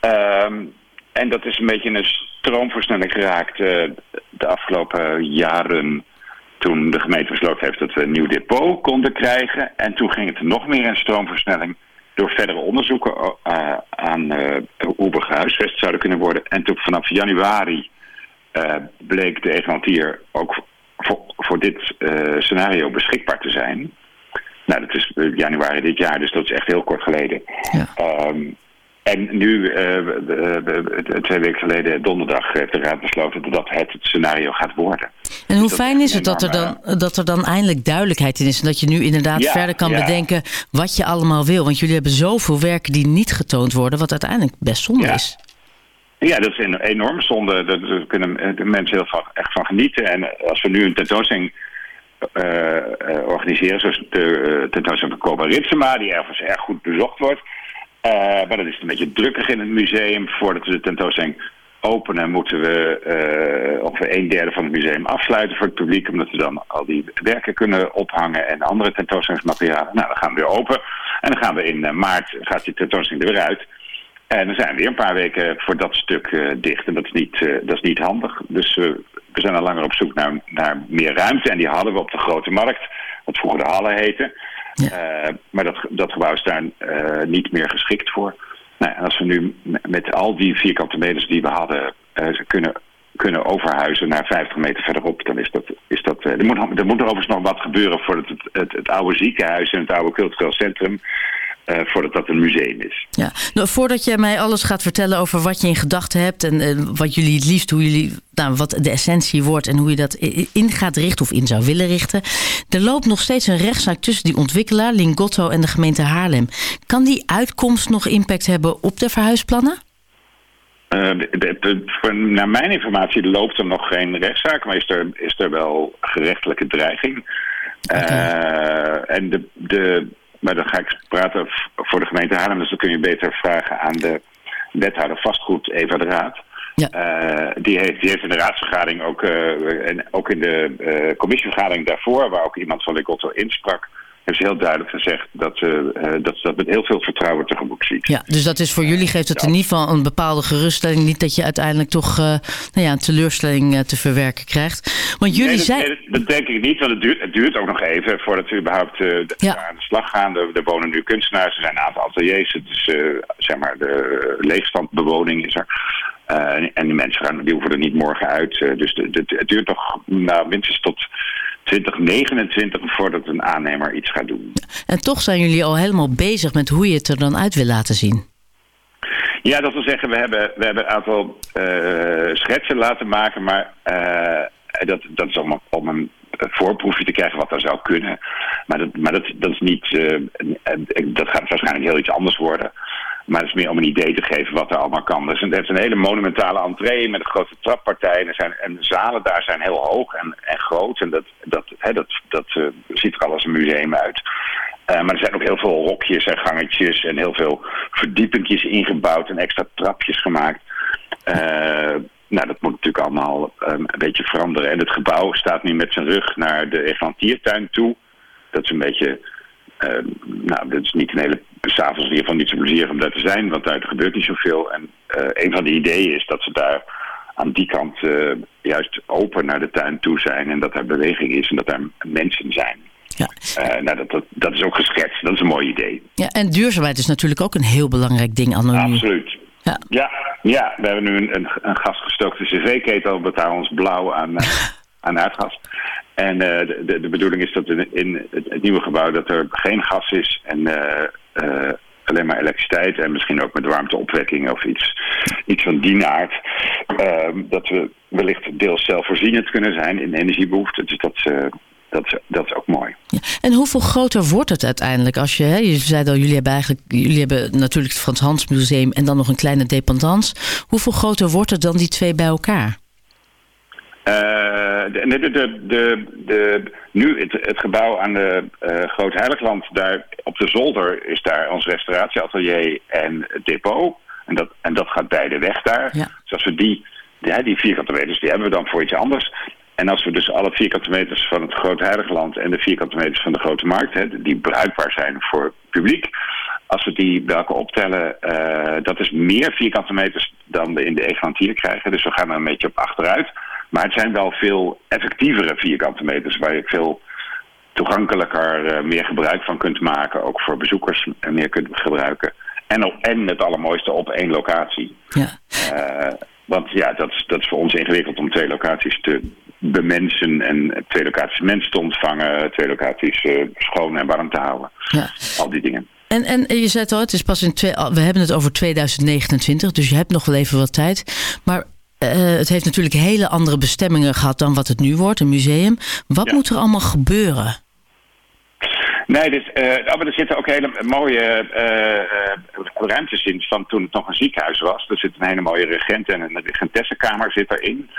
Ehm, en dat is een beetje een stroomversnelling geraakt uh, de afgelopen jaren toen de gemeente besloten heeft dat we een nieuw depot konden krijgen. En toen ging het nog meer in stroomversnelling door verdere onderzoeken uh, aan uh, hoe we gehuisvest zouden kunnen worden. En toen vanaf januari bleek de Egelantier ook voor, voor dit uh, scenario beschikbaar te zijn. Nou, dat is uh, januari dit jaar, dus dat is echt heel kort geleden. Ja. Um, en nu, uh, twee weken geleden, donderdag, heeft de Raad besloten dat het het scenario gaat worden. En hoe dus fijn is het dat er, dan, dat er dan eindelijk duidelijkheid in is... en dat je nu inderdaad ja, verder kan ja. bedenken wat je allemaal wil? Want jullie hebben zoveel werken die niet getoond worden... wat uiteindelijk best zonde ja. is. Ja, dat is een enorm zonde. Daar kunnen de mensen heel van, echt van genieten. En als we nu een tentoonstelling uh, uh, organiseren, zoals de uh, tentoonstelling van Koba Ritsema, die ergens erg goed bezocht wordt. maar dat is een beetje drukkig in het museum. Voordat we de tentoonstelling openen, moeten we ongeveer een derde van het museum afsluiten voor het publiek. Omdat we dan al die werken kunnen ophangen en andere tentoonstellingsmaterialen. Nou, dan gaan we weer open. En dan gaan we in maart, gaat die tentoonstelling er weer uit. En dan zijn we weer een paar weken voor dat stuk uh, dicht. En dat is niet, uh, dat is niet handig. Dus uh, we zijn al langer op zoek naar, naar meer ruimte. En die hadden we op de Grote Markt. Wat vroeger de Halle heette. Ja. maar dat, dat gebouw is daar niet meer geschikt voor. Nou, en als we nu met al die vierkante meters die we hadden... kunnen, kunnen overhuizen naar 50 meter verderop... dan is dat... Is dat er, moet, er moet er overigens nog wat gebeuren... voordat het, het, het oude ziekenhuis en het oude cultureel centrum... Uh, voordat dat een museum is. Ja, nou, voordat je mij alles gaat vertellen over wat je in gedachten hebt en uh, wat jullie het liefst, hoe jullie, nou, wat de essentie wordt en hoe je dat in gaat richten of in zou willen richten. Er loopt nog steeds een rechtszaak tussen die ontwikkelaar, Lingotto en de gemeente Haarlem. Kan die uitkomst nog impact hebben op de verhuisplannen? Uh, de, de, de, naar mijn informatie loopt er nog geen rechtszaak, maar is er, is er wel gerechtelijke dreiging. Okay. en de, de maar dan ga ik praten voor de gemeente Haarlem. Dus dan kun je beter vragen aan de wethouder vastgoed Eva de Raad. Ja. Uh, die, heeft, die heeft in de raadsvergadering ook, uh, en ook in de uh, commissievergadering daarvoor, waar ook iemand van Legotto insprak, heeft ze heel duidelijk gezegd dat ze dat, dat met heel veel vertrouwen tegemoet ziet. Ja, dus dat is voor jullie geeft het in ieder geval een bepaalde geruststelling. Niet dat je uiteindelijk toch uh, nou ja, een teleurstelling uh, te verwerken krijgt. Want jullie nee, dat, zijn... nee, dat denk ik niet, want het duurt, het duurt ook nog even voordat we überhaupt ja. aan de slag gaan. Er, er, wonen nu kunstenaars, er zijn een aantal ateliers. Het is, zeg maar, de leegstandbewoning is er. En die mensen gaan, die hoeven er niet morgen uit. Dus de, de, het duurt nog nou, minstens tot 2029 voordat een aannemer iets gaat doen. En toch zijn jullie al helemaal bezig met hoe je het er dan uit wil laten zien. Ja, dat wil zeggen, we hebben, we hebben een aantal uh, schetsen laten maken, maar dat, dat is om, om een voorproefje te krijgen wat er zou kunnen. Maar dat, maar dat, dat is niet, dat gaat waarschijnlijk heel iets anders worden. Maar het is meer om een idee te geven wat er allemaal kan. Dus het heeft een hele monumentale entree met een grote trappartij. En, er zijn, en de zalen daar zijn heel hoog en, en groot. En dat, dat, hè, dat, dat uh, ziet er al als een museum uit. Uh, maar er zijn ook heel veel hokjes en gangetjes en heel veel verdiepingjes ingebouwd en extra trapjes gemaakt. Uh, nou, dat moet natuurlijk allemaal um, een beetje veranderen. En het gebouw staat nu met zijn rug naar de Eglantiertuin toe. Dat is een beetje uh, nou, dat is niet een hele... S'avonds in ieder geval niet zo plezierig om daar te zijn, want daar gebeurt niet zoveel. En uh, een van de ideeën is dat ze daar aan die kant uh, juist open naar de tuin toe zijn en dat er beweging is en dat er mensen zijn. Ja. Eh, nou, dat, dat, dat is ook geschetst. Dat is een mooi idee. Ja, en duurzaamheid is natuurlijk ook een heel belangrijk ding anno. Absoluut. Ja. Ja, ja, we hebben nu een, een, een gasgestookte cv-ketel. We betalen ons blauw aan, eh, [laughs] aan aardgas. En eh, de, de, bedoeling is dat in, in het, het nieuwe gebouw dat er geen gas is en eh, eh, alleen maar elektriciteit en misschien ook met warmteopwekking of iets, iets van die aard. Ehm, dat we wellicht deels zelfvoorzienend kunnen zijn in energiebehoeften. Dus dat, eh, dat, is, dat is ook mooi. En hoeveel groter wordt het uiteindelijk? Als je, hè, je zei al, jullie hebben eigenlijk, jullie hebben natuurlijk het Frans Hals Museum en dan nog een kleine dependance. Hoeveel groter wordt het dan die twee bij elkaar? Eh, de, de, de, de, nu het, het gebouw aan de eh Groot Heiligland, daar op de zolder is daar ons restauratieatelier en het depot. En dat, en dat gaat beide weg daar. Dus als we die, ja, die vierkante meters, die hebben we dan voor iets anders. En als we dus alle vierkante meters van het Groot Heiligland en de vierkante meters van de Grote Markt, hè, die bruikbaar zijn voor het publiek, als we die elkaar optellen, eh, dat is meer vierkante meters dan we in de Eglantine krijgen. Dus we gaan er een beetje op achteruit. Maar het zijn wel veel effectievere vierkante meters waar je veel toegankelijker eh, meer gebruik van kunt maken. Ook voor bezoekers meer kunt gebruiken. En, op, en het allermooiste op één locatie. Ja. Eh, want ja, dat is, dat is voor ons ingewikkeld om twee locaties te bemensen en twee locaties mensen te ontvangen, twee locaties eh, schoon en warm te houden. Ja. Al die dingen. En, en je zei het al, het is pas in twee, we hebben het over 2029, dus je hebt nog wel even wat tijd. Maar het heeft natuurlijk hele andere bestemmingen gehad dan wat het nu wordt, een museum. Wat moet er allemaal gebeuren? Nee, dus, eh, oh, maar er zitten ook hele mooie eh, eh, ruimtes in van toen het nog een ziekenhuis was. Er zit een hele mooie regent en een regentessenkamer zit erin.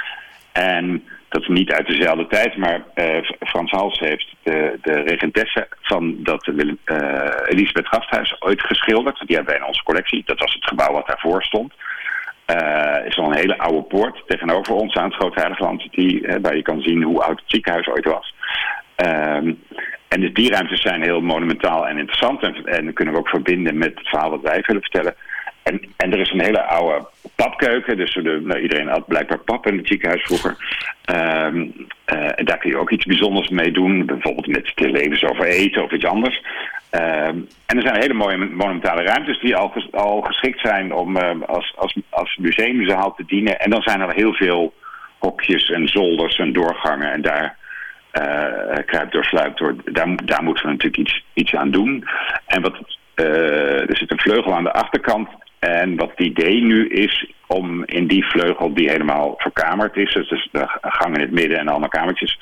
En dat is niet uit dezelfde tijd, maar eh, Frans Hals heeft de, de regentesse van dat eh, Elisabeth Gasthuis ooit geschilderd. Die hebben wij in onze collectie. Dat was het gebouw wat daarvoor stond. Eh is al een hele oude poort tegenover ons aan het Groot Heiligland, die, eh, waar je kan zien hoe oud het ziekenhuis ooit was. Ehm, en dus die ruimtes zijn heel monumentaal en interessant en, en kunnen we ook verbinden met het verhaal wat wij willen vertellen. En, en er is een hele oude papkeuken, dus de, nou, iedereen had blijkbaar pap in het ziekenhuis vroeger. Ehm, eh, en daar kun je ook iets bijzonders mee doen, bijvoorbeeld met de levens over eten of iets anders. Ehm, en er zijn hele mooie monumentale ruimtes die al, al geschikt zijn om eh, als, als, als museumzaal te dienen. En dan zijn er heel veel hokjes en zolders en doorgangen en daar eh kruipt door, sluipt door. Daar, daar moeten we natuurlijk iets, iets aan doen. En wat, eh, er zit een vleugel aan de achterkant. En wat het idee nu is om in die vleugel die helemaal verkamerd is, dus de gang in het midden en allemaal kamertjes,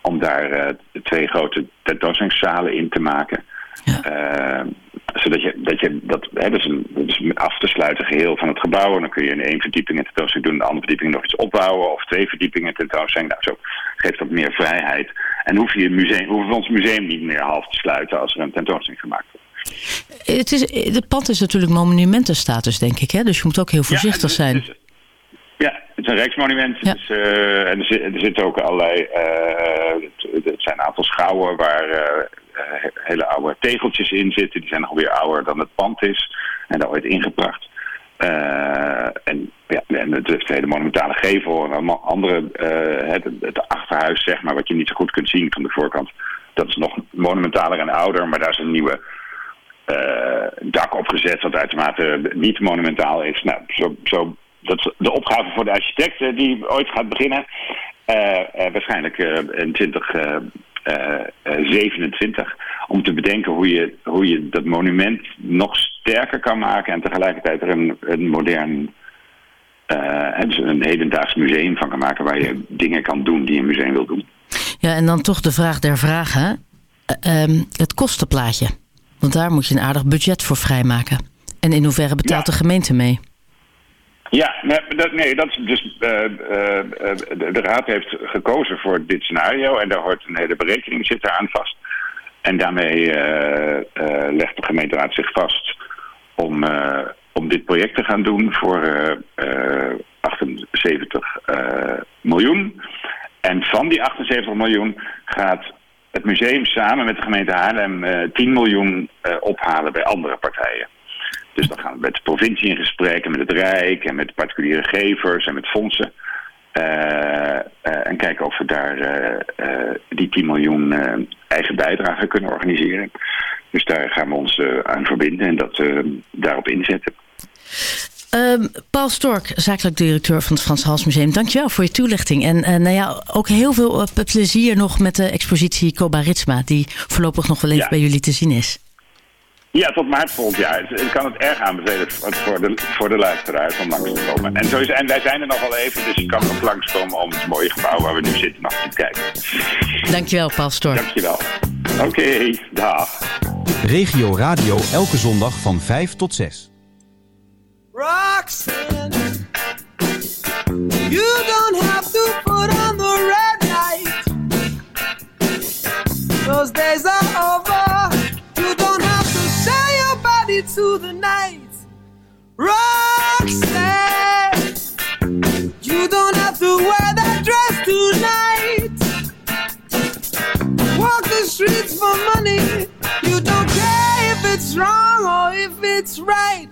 om daar eh, twee grote tentoonstellingszalen in te maken. Eh, zodat je dat, je, dat, hè, is een, een af te sluiten geheel van het gebouw. En dan kun je in één verdieping een tentoonstelling doen, in de andere verdieping nog iets opbouwen. Of twee verdiepingen tentoonstelling. Nou, zo geeft dat meer vrijheid. En hoef je museum, hoeven we ons museum niet meer half te sluiten als er een tentoonstelling gemaakt wordt. Het, is, het pand is natuurlijk monumentenstatus, denk ik. Hè? Dus je moet ook heel voorzichtig zijn. Ja, het is een rijksmonument. Dus, eh, en er, zit- er zitten ook allerlei... eh, het, het zijn een aantal schouwen waar eh, hele oude tegeltjes in zitten. Die zijn nog weer ouder dan het pand is. En daar ooit ingebracht. En, ja, en het heeft een hele monumentale gevel. En allemaal andere... het, het achterhuis, zeg maar, wat je niet zo goed kunt zien van de voorkant. Dat is nog monumentaler en ouder. Maar daar is een nieuwe dak opgezet wat uitermate niet monumentaal is. Nou, zo, zo, dat is de opgave voor de architect eh, die ooit gaat beginnen. Eh, eh, waarschijnlijk in 2027. om te bedenken hoe je, hoe je dat monument nog sterker kan maken. En tegelijkertijd er een, een modern... dus een hedendaags museum van kan maken... waar je dingen kan doen die een museum wil doen. Ja, en dan toch de vraag der vragen. Eh, ehm, het kostenplaatje. Want daar moet je een aardig budget voor vrijmaken. En in hoeverre betaalt de gemeente mee? Ja, nee, dat, nee, dat is dus, eh, eh, eh, de, de raad heeft gekozen voor dit scenario en daar hoort een hele berekening zit aan vast. En daarmee legt de gemeenteraad zich vast om, om dit project te gaan doen voor eh, eh, 78 eh, miljoen. En van die 78 miljoen gaat het museum samen met de gemeente Haarlem eh 10 miljoen ophalen bij andere partijen. Dus dan gaan we met de provincie in gesprek en met het Rijk en met particuliere gevers en met fondsen. Eh, eh, en kijken of we daar eh, die 10 miljoen eigen bijdrage kunnen organiseren. Dus daar gaan we ons aan verbinden en dat daarop inzetten. Ehm, Paul Stork, zakelijk directeur van het Frans Hals Museum. Dankjewel voor je toelichting. En nou ja, ook heel veel plezier nog met de expositie Koba Ritsma... die voorlopig nog wel even Ja. bij jullie te zien is. Ja, tot maart volgend jaar. Ik kan het erg aanbevelen voor de, voor de luisteraars om langs te komen. En, sowieso, en wij zijn er nog wel even, dus je kan nog langskomen om het mooie gebouw waar we nu zitten nog te kijken. Dankjewel, Paul Stork. Dankjewel. Oké, dag. Regio Radio elke zondag van 5 tot 6. Roxanne, Roxanne, you don't have to wear that dress tonight. Walk the streets for money. You don't care if it's wrong or if it's right.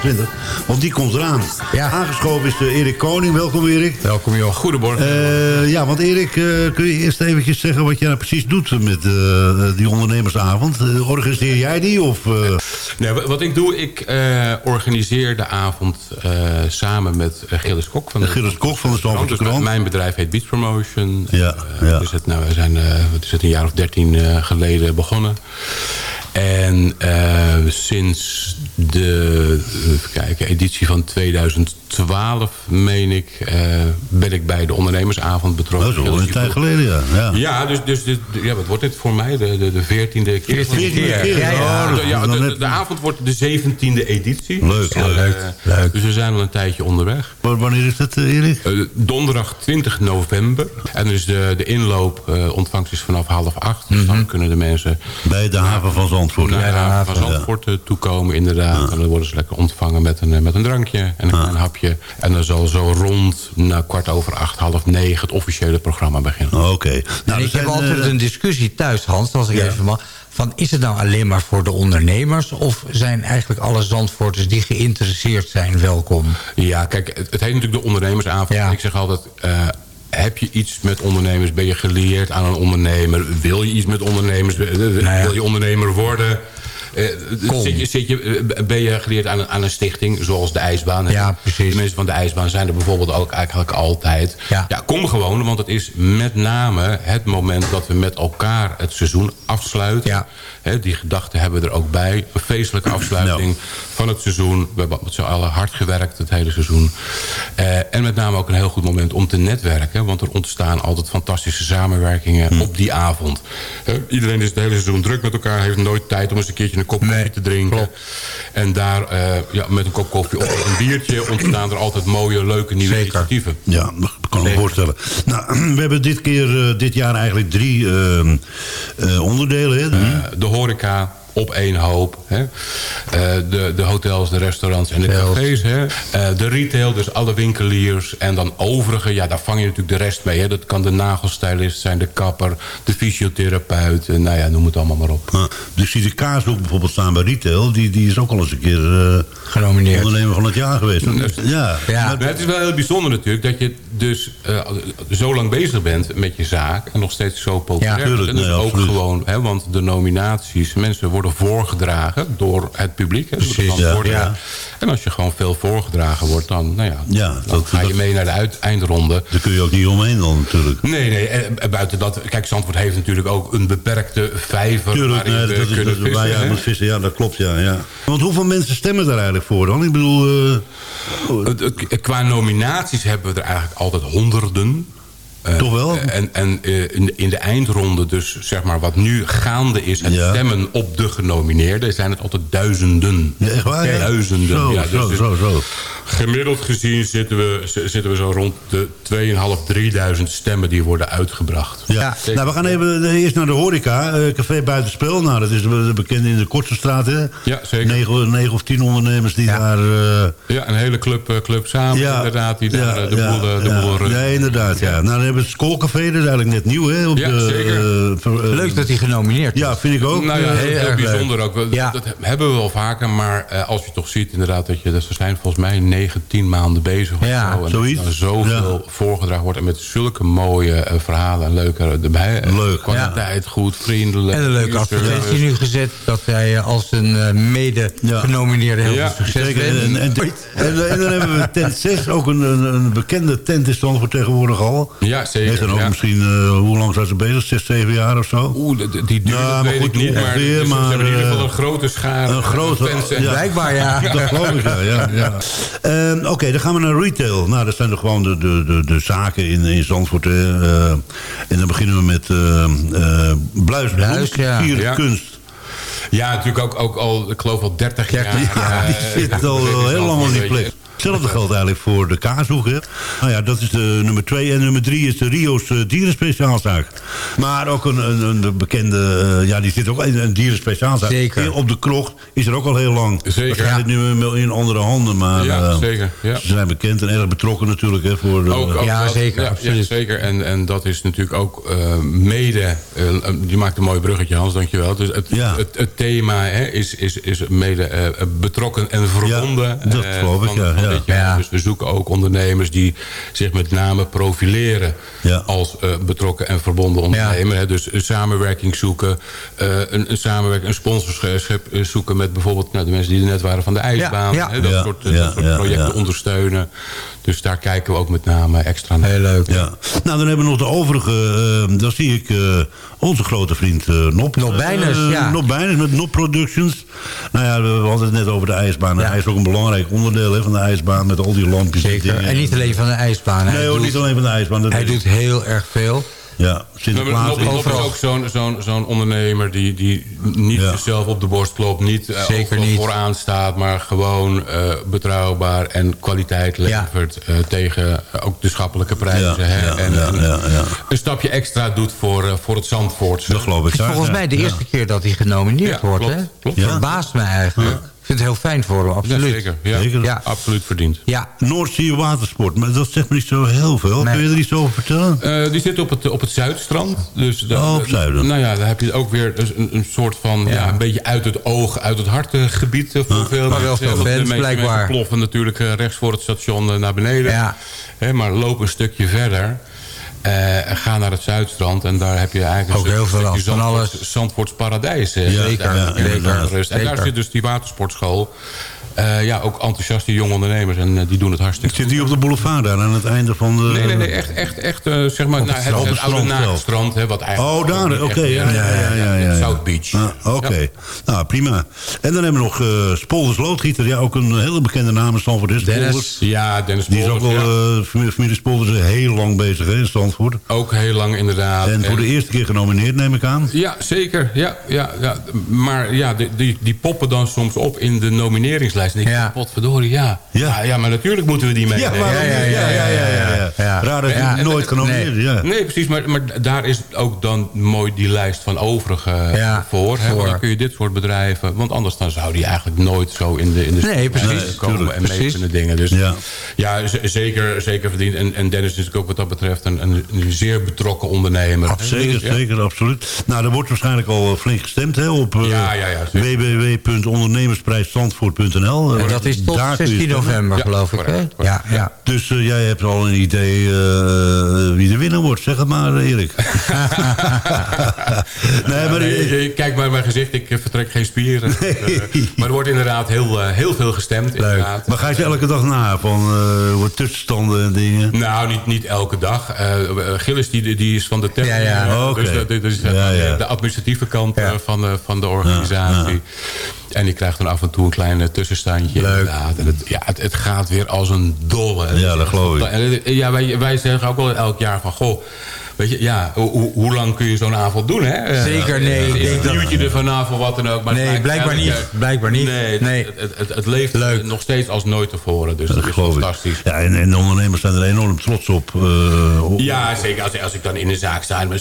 2025. Want die komt eraan. Aangeschoven is eh, Erik Koning. Welkom Erik. Welkom joh. Goedemorgen. Eh, ja, want Erik, eh, kun je eerst eventjes zeggen wat jij nou precies doet met eh, die ondernemersavond? Organiseer jij die? Of, eh, Nee, wa- wat ik doe, ik eh, organiseer de avond eh, samen met Gilles Kok. Van de, Gilles Kok van de Zandvoortse Dus Krant. Mijn bedrijf heet Beach Promotion. Ja, ja. We, zijn, nou, we zijn eh, wat is het, een jaar of dertien eh, geleden begonnen. En eh, sinds de even kijken, editie van 2012, meen ik, eh, ben ik bij de ondernemersavond betrokken. dat is al een tijd geleden, ja. ja. Ja, dus, dus dit, ja, wat wordt dit voor mij? De, de, de 14e keer? 14e keer, ja, ja. De- ja, avond wordt de 17e editie. Leuk, Dus, leuk, leuk. Dus we zijn al een tijdje onderweg. Wanneer is dat, eh, Erik? Donderdag 20 november. En dus de, de inloop, ontvangst is vanaf half acht. Dus dan kunnen de mensen Bij de haven van Zandvoort. naar de haven van. Zandvoort toekomen inderdaad. En dan worden ze lekker ontvangen met een, eh, met een drankje en een klein hapje. En dan zal zo rond nou, kwart over acht, half negen het officiële programma beginnen. Oké. Nou, ik heb eh, altijd een discussie thuis, Hans, als ik even mag. Van, is het nou alleen maar voor de ondernemers... of zijn eigenlijk alle Zandvoorters die geïnteresseerd zijn welkom? Ja, kijk, het, het heet natuurlijk de ondernemersavond. Ik zeg altijd, eh, heb je iets met ondernemers? Ben je geleerd aan een ondernemer? Wil je iets met ondernemers? Wil wil je ondernemer worden? Eh, zit je, zit je, eh, ben je geleerd aan, een- aan een stichting, zoals de IJsbaan. Ja, precies. De mensen van de IJsbaan zijn er bijvoorbeeld ook eigenlijk altijd. Ja. kom gewoon, want het is met name het moment dat we met elkaar het seizoen afsluiten. Ja. Die gedachten hebben we er ook bij. Een feestelijke [clears throat] afsluiting van het seizoen. We hebben met z'n allen hard gewerkt het hele seizoen. Eh, en met name ook een heel goed moment om te netwerken. Want er ontstaan altijd fantastische samenwerkingen Hm. op die avond. Iedereen is het hele seizoen druk met elkaar. Heeft nooit tijd om eens een keertje een kop koffie te drinken. En daar eh, ja, met een kop koffie of een biertje [clears throat] ontstaan er altijd mooie, leuke nieuwe initiatieven. Ja, dat kan ik me voorstellen. Nou, [clears throat] we hebben dit keer, eh, dit jaar eigenlijk drie onderdelen. Hè? De horeca op één hoop. Hè? Eh, de, de hotels, de restaurants en de cafés. Hè? Eh, de retail, dus alle winkeliers. En dan overige, ja, daar vang je natuurlijk de rest mee. Hè? Dat kan de nagelstylist zijn, de kapper, de fysiotherapeut. En nou ja, noem het allemaal maar op. Ah, dus die de kaashoek bijvoorbeeld staan bij retail... die, die is ook al eens een keer eh, Genomineerd. ondernemer van het jaar geweest. Ja, Ja. Maar het is wel heel bijzonder natuurlijk dat je dus eh, zo lang bezig bent met je zaak en nog steeds zo populair Ja, tuurlijk, En dus nee, ook absoluut. gewoon, hè, want de nominaties, mensen worden voorgedragen door het publiek. Hè, Precies, ja, ja. En als je gewoon veel voorgedragen wordt, dan, nou ja, Ja, dan dat- ga je mee naar de uit- eindronde. daar kun je ook niet omheen dan natuurlijk. Nee, nee, en en buiten dat, kijk, Zandvoort heeft natuurlijk ook een beperkte vijver Tuurlijk, waarin nee, we dat is kunnen dat, vissen. moet vissen. Ja, dat klopt, ja, ja. Want hoeveel mensen stemmen daar eigenlijk voor dan? Ik bedoel... eh, Qua nominaties hebben we er eigenlijk altijd honderden. Eh, Toch wel? En, en eh, in, in de eindronde, dus zeg maar wat nu gaande is... het Ja. stemmen op de genomineerden... zijn het altijd duizenden. Ja, echt waar, ja? Duizenden. Zo, ja, zo, dus zo, zo. Gemiddeld gezien zitten we, zitten we zo rond de 2.500, 3000 stemmen... die worden uitgebracht. Ja. Nou, we gaan even eh, eerst naar de horeca. eh, Café Buitenspel. Nou, dat is be- bekend in de Kortse straat, hè? Ja, zeker. Negen, negen of tien ondernemers die daar... eh, Ja, een hele club, eh, club samen ja, inderdaad... die daar ja, eh, de ja, boel, eh, de ja. boel. Ja, inderdaad, ja. Nou, dan hebben we het Schoolcafé. Dat is eigenlijk net nieuw, hè? Op Ja, de, zeker. eh, ver- eh, Leuk dat hij genomineerd is. Ja, vind ik ook. Nou ja, Eh, heel, erg leuk. bijzonder ook. Ja. Dat hebben we wel vaker, maar eh, als je toch ziet inderdaad dat je... Dat ze zijn volgens mij 9, 10 maanden bezig of Ja, zo. En zoiets. dat er zoveel voorgedragen wordt. En met zulke mooie eh, verhalen en leuke erbij. Leuk. Kwaliteit, goed, vriendelijk. En een leuke advertentie nu gezet... dat hij eh, als een eh, mede-genomineerde heel Ja. veel succes Zeker. En, en, en, en dan hebben we tent 6, ook een, een, een bekende tent is dan voor tegenwoordig al. Ja, zeker. Heeft dan ook ja. misschien, eh, hoe lang zijn ze bezig? Zes, zeven jaar of zo? Oeh, die duur, Ja, dat maar weet goed, ik niet. Maar, ongeveer, dus ze maar, hebben in ieder geval een grote schare. Een grote, ja. Blijkbaar, ja. Dat geloof ik, ja. ja, [laughs] Ehm, Oké, dan gaan we naar retail. Nou, dat zijn er gewoon de, de, de, de zaken in, in Zandvoort. hè. Eh, en dan beginnen we met uh, Bluis, Bluis, ja. Kunst. Ja, natuurlijk ook, ook al, ik geloof al 30 jaar. Ja, die eh, zit al heel lang op die plek. Hetzelfde geldt eigenlijk voor de kaashoek. Hè. Nou ja, dat is de nummer twee. En nummer drie is de Rio's eh, dierenspeciaalzaak. Maar ook een, een, een bekende... eh, ja, die zit ook in een dierenspeciaalzaak. Zeker. Op de krocht is er ook al heel lang. Zeker. Waarschijnlijk nu in andere handen. Maar Ja, eh, zeker, ja. ze zijn bekend en erg betrokken natuurlijk. Hè, voor de, Ook, ook Ja, dat- zeker, Ja, absoluut. ja, zeker. En, en dat is natuurlijk ook eh, mede... je maakt een mooi bruggetje, Hans, dankjewel. Dus het, Ja. het, het thema hè, is, is, is mede betrokken en verbonden. Ja, dat geloof ik, van- ja, ja. Dus we zoeken ook ondernemers die zich met name profileren... Ja. als eh, betrokken en verbonden ondernemer. Hè. Dus een samenwerking zoeken, eh, een, een samenwerking, een sponsorschap eh, zoeken... met bijvoorbeeld nou, de mensen die er net waren van de ijsbaan. Hè, dat Ja, soort, dat soort projecten ja. ondersteunen. Dus daar kijken we ook met name extra naar. Heel leuk. Ja. Nou, dan hebben we nog de overige. eh dan zie ik eh, onze grote vriend eh Nop. Nop Bijners, Eh, ja. Nop Bijners met Nop Productions. Nou ja, we hadden het net over de ijsbaan. De Ja. ijs is ook een belangrijk onderdeel hè, van de ijsbaan. Met al die lampjes. en Zeker. dingen. En niet alleen van de ijsbaan. Hij Nee hoor, doet- niet alleen van de ijsbaan. Dat Hij doet heel erg veel. Ja, Sinterklaas. Nop, Nop is ook zo'n zo'n zo'n ondernemer die, die niet Ja. zichzelf op de borst klopt. Niet eh, Zeker overal niet. vooraan staat, maar gewoon eh, betrouwbaar en kwaliteit levert. eh, tegen ook de schappelijke prijzen. Ja, hè, ja, en, ja, en ja, ja. een stapje extra doet voor, voor het Zandvoortse. Dat geloof ik. Het is volgens ja. mij de Ja. eerste keer dat hij genomineerd Ja, wordt. klopt, hè? klopt. Ja. Verbaast me eigenlijk. Ik vind het heel fijn voor hem, Ja, absoluut. zeker. Ja, Zeker. Ja. Absoluut verdiend. Ja, Noordzee Watersport. Maar dat zegt me niet zo heel veel. Nee. Kun je er iets over vertellen? Eh, die zit op het, op het Zuidstrand. Dus de- Oh, op Zuiden. Nou ja, daar heb je ook weer dus een, een soort van... Ja. een beetje uit het oog, uit het hart eh, gebied eh, voor veel Maar wel mensen. veel fans, blijkbaar. ploffen natuurlijk eh, rechts voor het station naar beneden. Ja. Hè, maar loop een stukje verder. Eh, ga naar het Zuidstrand en daar heb je eigenlijk Ook heel veel Zandvoorts. Zandvoorts paradijs. Ja, ja, zeker. En daar zit dus die watersportschool. Eh, ja, ook enthousiaste jonge ondernemers en eh, die doen het hartstikke Zit die op de boulevard daar aan het einde van de... Nee, nee, nee, echt, echt, echt eh, zeg maar, nou, het het, het, oude. Naakstrand, hè, wat eigenlijk... Oh, daar, oké. ja, ja, ja, ja. South Beach. Ah, oké. Nou, prima. En dan hebben we nog Spolders Loodgieter. Ja, ook een hele bekende naam in Stanford. Is Dennis. Spolders. Ja, Dennis Die is ook wel, Spolders, eh, familie, familie Spolders heel lang bezig hè, in Stanford. Ook heel lang inderdaad. En voor de eerste keer genomineerd, neem ik aan. Ja, zeker. Ja, ja, ja. Maar ja, die, die, die poppen dan soms op in de nomineringslijst. En ik denk, potverdorie, ja. Ja. ja. maar natuurlijk moeten we die meenemen. Ja? Ja, ja, ja, ja, ja. Raar dat je nooit genomineerd is, ja. Nee, precies. Maar, maar daar is ook dan mooi die lijst van overigen Ja, voor. Hè? voor. Dan kun je dit soort bedrijven... Want anders dan zou die eigenlijk nooit zo in de, in de Nee, precies. komen tuurlijk, en mee precies. kunnen dingen. Dus Ja. ja, zeker, zeker verdiend. En, en Dennis is natuurlijk ook wat dat betreft een, een, een zeer betrokken ondernemer. Zeker, Dus, ja. zeker, absoluut. Nou, er wordt waarschijnlijk al flink gestemd hè, op eh, Ja, ja, ja, En dat is tot Daar kun je 16 stemmen. november, Ja, geloof ik. correct, hè? correct. Ja, ja. Dus eh, jij hebt al een idee eh, wie de winnaar wordt. Zeg maar, eh, Erik. [laughs] nee, maar... Nee, kijk maar mijn gezicht, ik eh, vertrek geen spieren. Eh, maar er wordt inderdaad heel, eh, heel veel gestemd. Inderdaad. Maar ga je elke dag na van eh, wat tussenstanden en dingen? Nou, niet, niet elke dag. Eh, eh, Gilles die, die is van de tech. Ja, ja. eh. Dus dat, is de administratieve kant eh, van, de, van de organisatie. En die krijgt dan af en toe een klein eh, tussenstandje. Leuk. En het, ja, het, het gaat weer als een dolle. Ja, dat geloof ik. Het- Ja, wij, wij zeggen ook wel elk jaar van... Goh, weet je, ja, hoe, lang kun je zo'n avond doen, hè? Zeker, nee, ik Een denk dat- uurtje er vanaf of wat dan ook. Maar Nee, het blijkbaar niet. Blijkbaar niet. Nee, het- Nee. Het, het, het leeft Leuk. nog steeds als nooit tevoren. Dus dat, Dat is geloof ik. fantastisch. Ja, en, en de ondernemers zijn er enorm trots op. eh, Ja, zeker. Als, als ik dan in de zaak sta, maar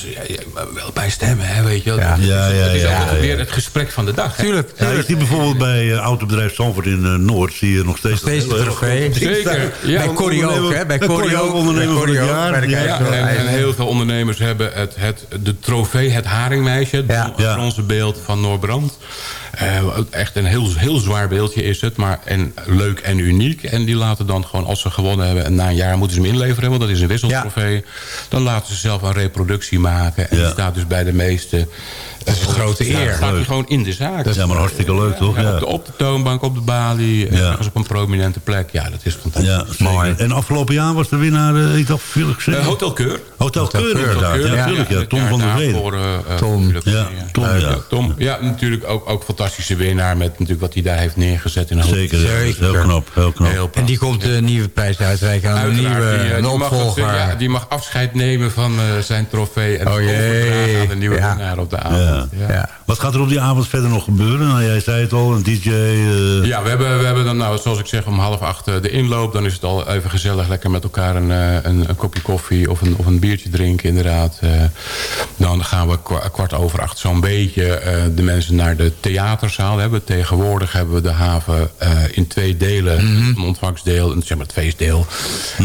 wel bij stemmen, hè, weet je wel. Ja. Dat is- Ja, ja, dat is ja, ook ja, ja. weer het gesprek van de dag. hè. Tuurlijk, Ja, je tuurlijk. ziet bijvoorbeeld bij eh, autobedrijf Zandvoort in eh, Noord... zie je nog steeds... Nog steeds heel de trofee. Zeker. Bij Corrie ook, hè? Bij Corrie ook, ondernemer van het jaar. en heel veel ondernemers hebben het, het, de trofee, het haringmeisje, het Ja. bronzen beeld van Noorbrand. Eh, echt een heel, heel zwaar beeldje is het, maar en leuk en uniek. En die laten dan gewoon, als ze gewonnen hebben... en na een jaar moeten ze hem inleveren, want dat is een wisseltrofee. Dan laten ze zelf een reproductie maken. En die staat dus bij de meeste... Dat is een grote eer. Staat hij gewoon in de zaak. Dat is maar hartstikke leuk, toch? Ja, Ja. Op, de, op de toonbank, op de balie, eh, Ja. ergens op een prominente plek. Ja, dat is fantastisch. Ja, mooi. En afgelopen jaar was de winnaar, eh, ik dacht, Felix. Eh, Hotel Keur. Hotel Keur, Keur, inderdaad. Ja, natuurlijk. Ja, Tom van der eh, eh, Tom. natuurlijk, Ja, Tom, ja. Tom. Ja, natuurlijk ook, ook fantastische winnaar met natuurlijk wat hij daar heeft neergezet. In Zeker, ja, heel Zeker. knap. Heel knap. Heel En die komt de nieuwe prijs uitreiken aan een Uiteraard, nieuwe die, een die mag het, opvolger. ja, die mag afscheid nemen van eh, zijn trofee. En Oh, overdragen jee. aan de nieuwe Ja. winnaar op de avond. Ja. ja. Wat gaat er op die avond verder nog gebeuren? Nou, jij zei het al, een DJ. eh, Ja, we hebben, we hebben dan, nou, zoals ik zeg, om half acht eh, de inloop. Dan is het al even gezellig, lekker met elkaar een, eh, een, een kopje koffie of een, of een biertje drinken, inderdaad. Eh, dan gaan we kwa- kwart over acht zo'n beetje eh, de mensen naar de theaterzaal. We hebben. Tegenwoordig hebben we de haven eh, in twee delen. Een ontvangstdeel, een, zeg maar het feestdeel.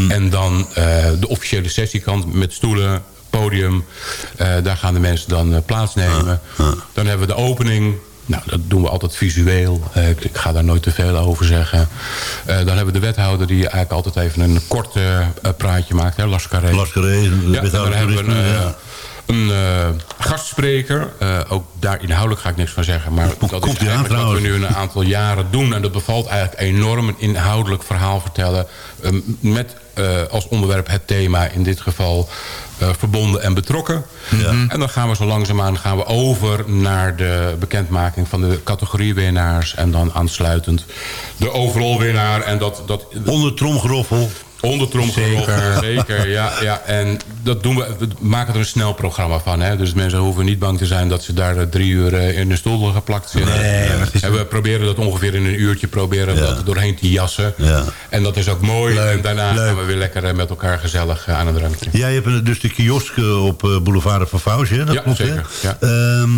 En dan eh, de officiële sessiekant met stoelen, podium. Eh, daar gaan de mensen dan eh, plaatsnemen. Dan hebben we de opening. Nou, dat doen we altijd visueel. Eh, ik, ik ga daar nooit te veel over zeggen. Dan hebben we de wethouder die eigenlijk altijd even een kort praatje maakt. Hè, Las Carré. Las Carré, de Ja, en dan wethouder hebben we een, ja. een gastspreker. Ook daar inhoudelijk ga ik niks van zeggen. Maar dat is aan eigenlijk wat we nu een aantal jaren doen. En dat bevalt eigenlijk enorm. Een inhoudelijk verhaal vertellen. eh, met als onderwerp het thema in dit geval eh, verbonden en betrokken. En dan gaan we zo langzaamaan gaan we over naar de bekendmaking van de categoriewinnaars. En dan aansluitend de overall winnaar. En dat, dat, Onder tromgeroffel. Onder zeker. zeker, ja, ja. En dat doen we, we maken er een snel programma van. Hè? Dus mensen hoeven niet bang te zijn dat ze daar eh, drie uur eh, in de stoel geplakt zitten. Nee, en we proberen dat ongeveer in een uurtje proberen dat er doorheen te jassen. Ja. En dat is ook mooi. Leuk, en daarna leuk. gaan we weer lekker eh, met elkaar gezellig aan het drankje. Jij hebt dus de kiosk op Boulevard van Fausje, dat Ja, klopt, zeker, ja. Ehm,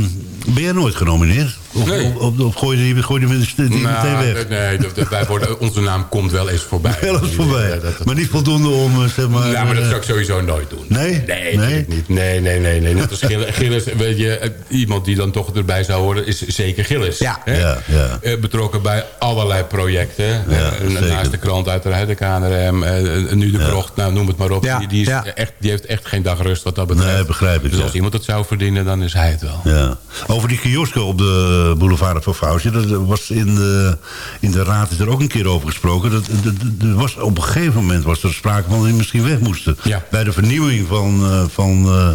Ben jij nooit genomineerd? Of, Nee. of, of, of gooi je die, gooi je die meteen die Nou, meteen weg? Nee, dat- dat- wij worden, [laughs] onze naam komt wel eens voorbij. Wel eens voorbij. Ja, dat- Maar niet voldoende om, eh, zeg maar... Ja, maar dat eh, zou ik sowieso nooit doen. Nee? Nee, Nee? niet. Nee, nee, nee. nee. Net als Gilles, [laughs] Gilles, weet je, eh, iemand die dan toch erbij zou horen, is zeker Gilles. Ja. Hè? Ja, ja. Eh, Betrokken bij allerlei projecten. Ja, zeker. naast de krant uiteraard, de KNRM, eh, nu de krocht, nou, noem het maar op. Ja, Die, die, is ja. echt, die heeft echt geen dag rust wat dat betreft. Nee, begrijp ik, Dus ja. als iemand het zou verdienen, dan is hij het wel. Ja. Over die kiosken op de boulevard van Fausje. Dat was in de, in de raad is er ook een keer over gesproken. Dat, dat- dat- was, op een gegeven moment was er sprake van dat die misschien weg moesten. Ja. Bij de vernieuwing van... eh, van eh,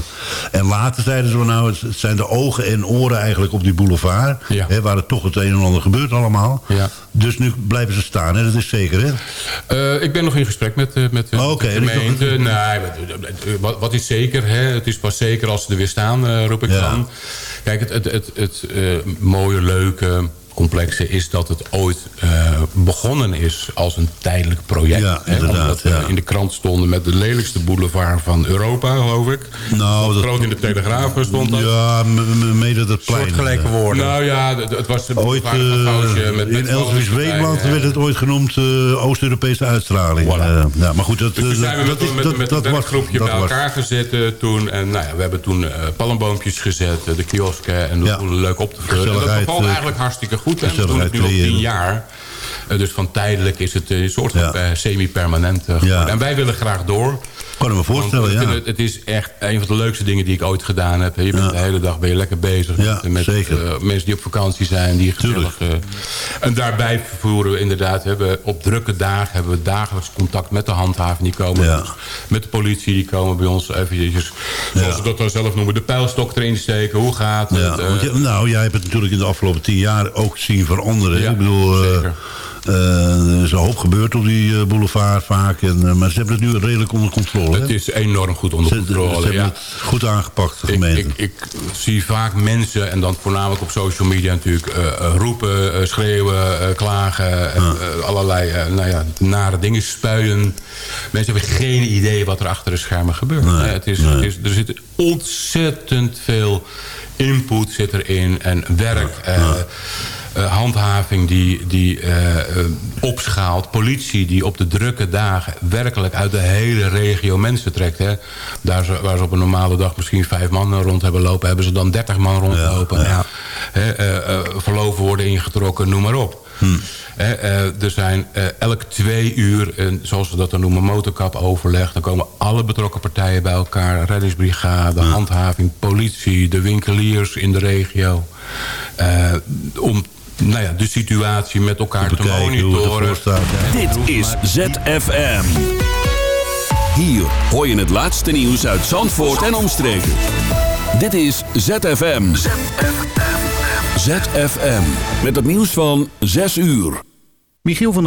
en later zeiden ze nou, het het zijn de ogen en oren eigenlijk op die boulevard. Ja. Hè, waar er toch het een en ander gebeurt allemaal. Ja. Dus nu blijven ze staan, hè? dat is zeker hè? Eh, ik ben nog in gesprek met, eh, met, eh, Oh, oké. de gemeente. Nee, wat- wat, is zeker? Hè? Het is pas zeker als ze er weer staan, roep ik Ja. dan. Kijk, het, het, het, het mooie, leuke, complexe is dat het ooit eh, begonnen is als een tijdelijk project. Ja, hè? inderdaad, Omdat we ja. in de krant stonden met de lelijkste boulevard van Europa, geloof ik. Nou, dat- Groot in de Telegraaf stond dat. Ja, mede dat plein. Soortgelijke woorden. Nou ja, het, het was de Ooit, Goudje eh, met, met in Elswies Weekland werd het ooit genoemd eh, Oost-Europese uitstraling. Voilà. Eh, ja, maar goed, dat, Dus toen zijn we dat met, is- met, dat- met dat een dat bij was- elkaar gezet eh, toen. En nou ja, we hebben toen eh palmboompjes gezet, de kiosken en de Ja. boel leuk op te vullen. En dat eh, eigenlijk hartstikke goed. En we doen het nu al tien jaar. Eh, dus van tijdelijk is het een soort van eh, semi-permanent eh. En wij willen graag door. Kan ik me voorstellen, Want ja. Het, het is echt een van de leukste dingen die ik ooit gedaan heb. Je bent de hele dag ben je lekker bezig Ja, met, eh, mensen die op vakantie zijn. Die gezellig, eh, en daarbij voeren we inderdaad, hebben, op drukke dagen hebben we dagelijks contact met de handhaving. Die komen Ja. bij ons, met de politie, die komen bij ons eventjes, zoals we dat dan zelf noemen, de pijlstok erin steken. Hoe gaat het? Eh, nou, jij hebt het natuurlijk in de afgelopen tien jaar ook zien veranderen. ik bedoel, zeker. Eh, er is een hoop gebeurd op die eh, boulevard vaak. En, eh, maar ze hebben het nu redelijk onder controle. het hè? is enorm goed onder Ze, ze controle. hebben ja. het goed aangepakt, de Ik, gemeente. ik, ik zie vaak mensen, en dan voornamelijk op social media natuurlijk... roepen, schreeuwen, klagen, allerlei nou ja, nare dingen spuien. Mensen hebben geen idee wat er achter de schermen gebeurt. Nee, het is, nee. het is, er zit ontzettend veel input zit erin en werk... eh, eh, handhaving die, die eh, opschaalt. Politie die op de drukke dagen werkelijk uit de hele regio mensen trekt. Hè. Daar ze, waar ze op een normale dag misschien vijf man rond hebben lopen... hebben ze dan dertig man rondlopen. ja. Hè, verloven worden ingetrokken, noem maar op. Eh, er zijn eh, elk twee uur, een, zoals we dat dan noemen, motorkapoverleg. Dan komen alle betrokken partijen bij elkaar. Reddingsbrigade, handhaving, politie, de winkeliers in de regio. Eh, om nou ja, de situatie met elkaar te Bekijken monitoren. staat. ja. Dit is ZFM. Hier hoor je het laatste nieuws uit Zandvoort en omstreken. Dit is ZFM. ZFM. Met het nieuws van 6 uur. Michiel van der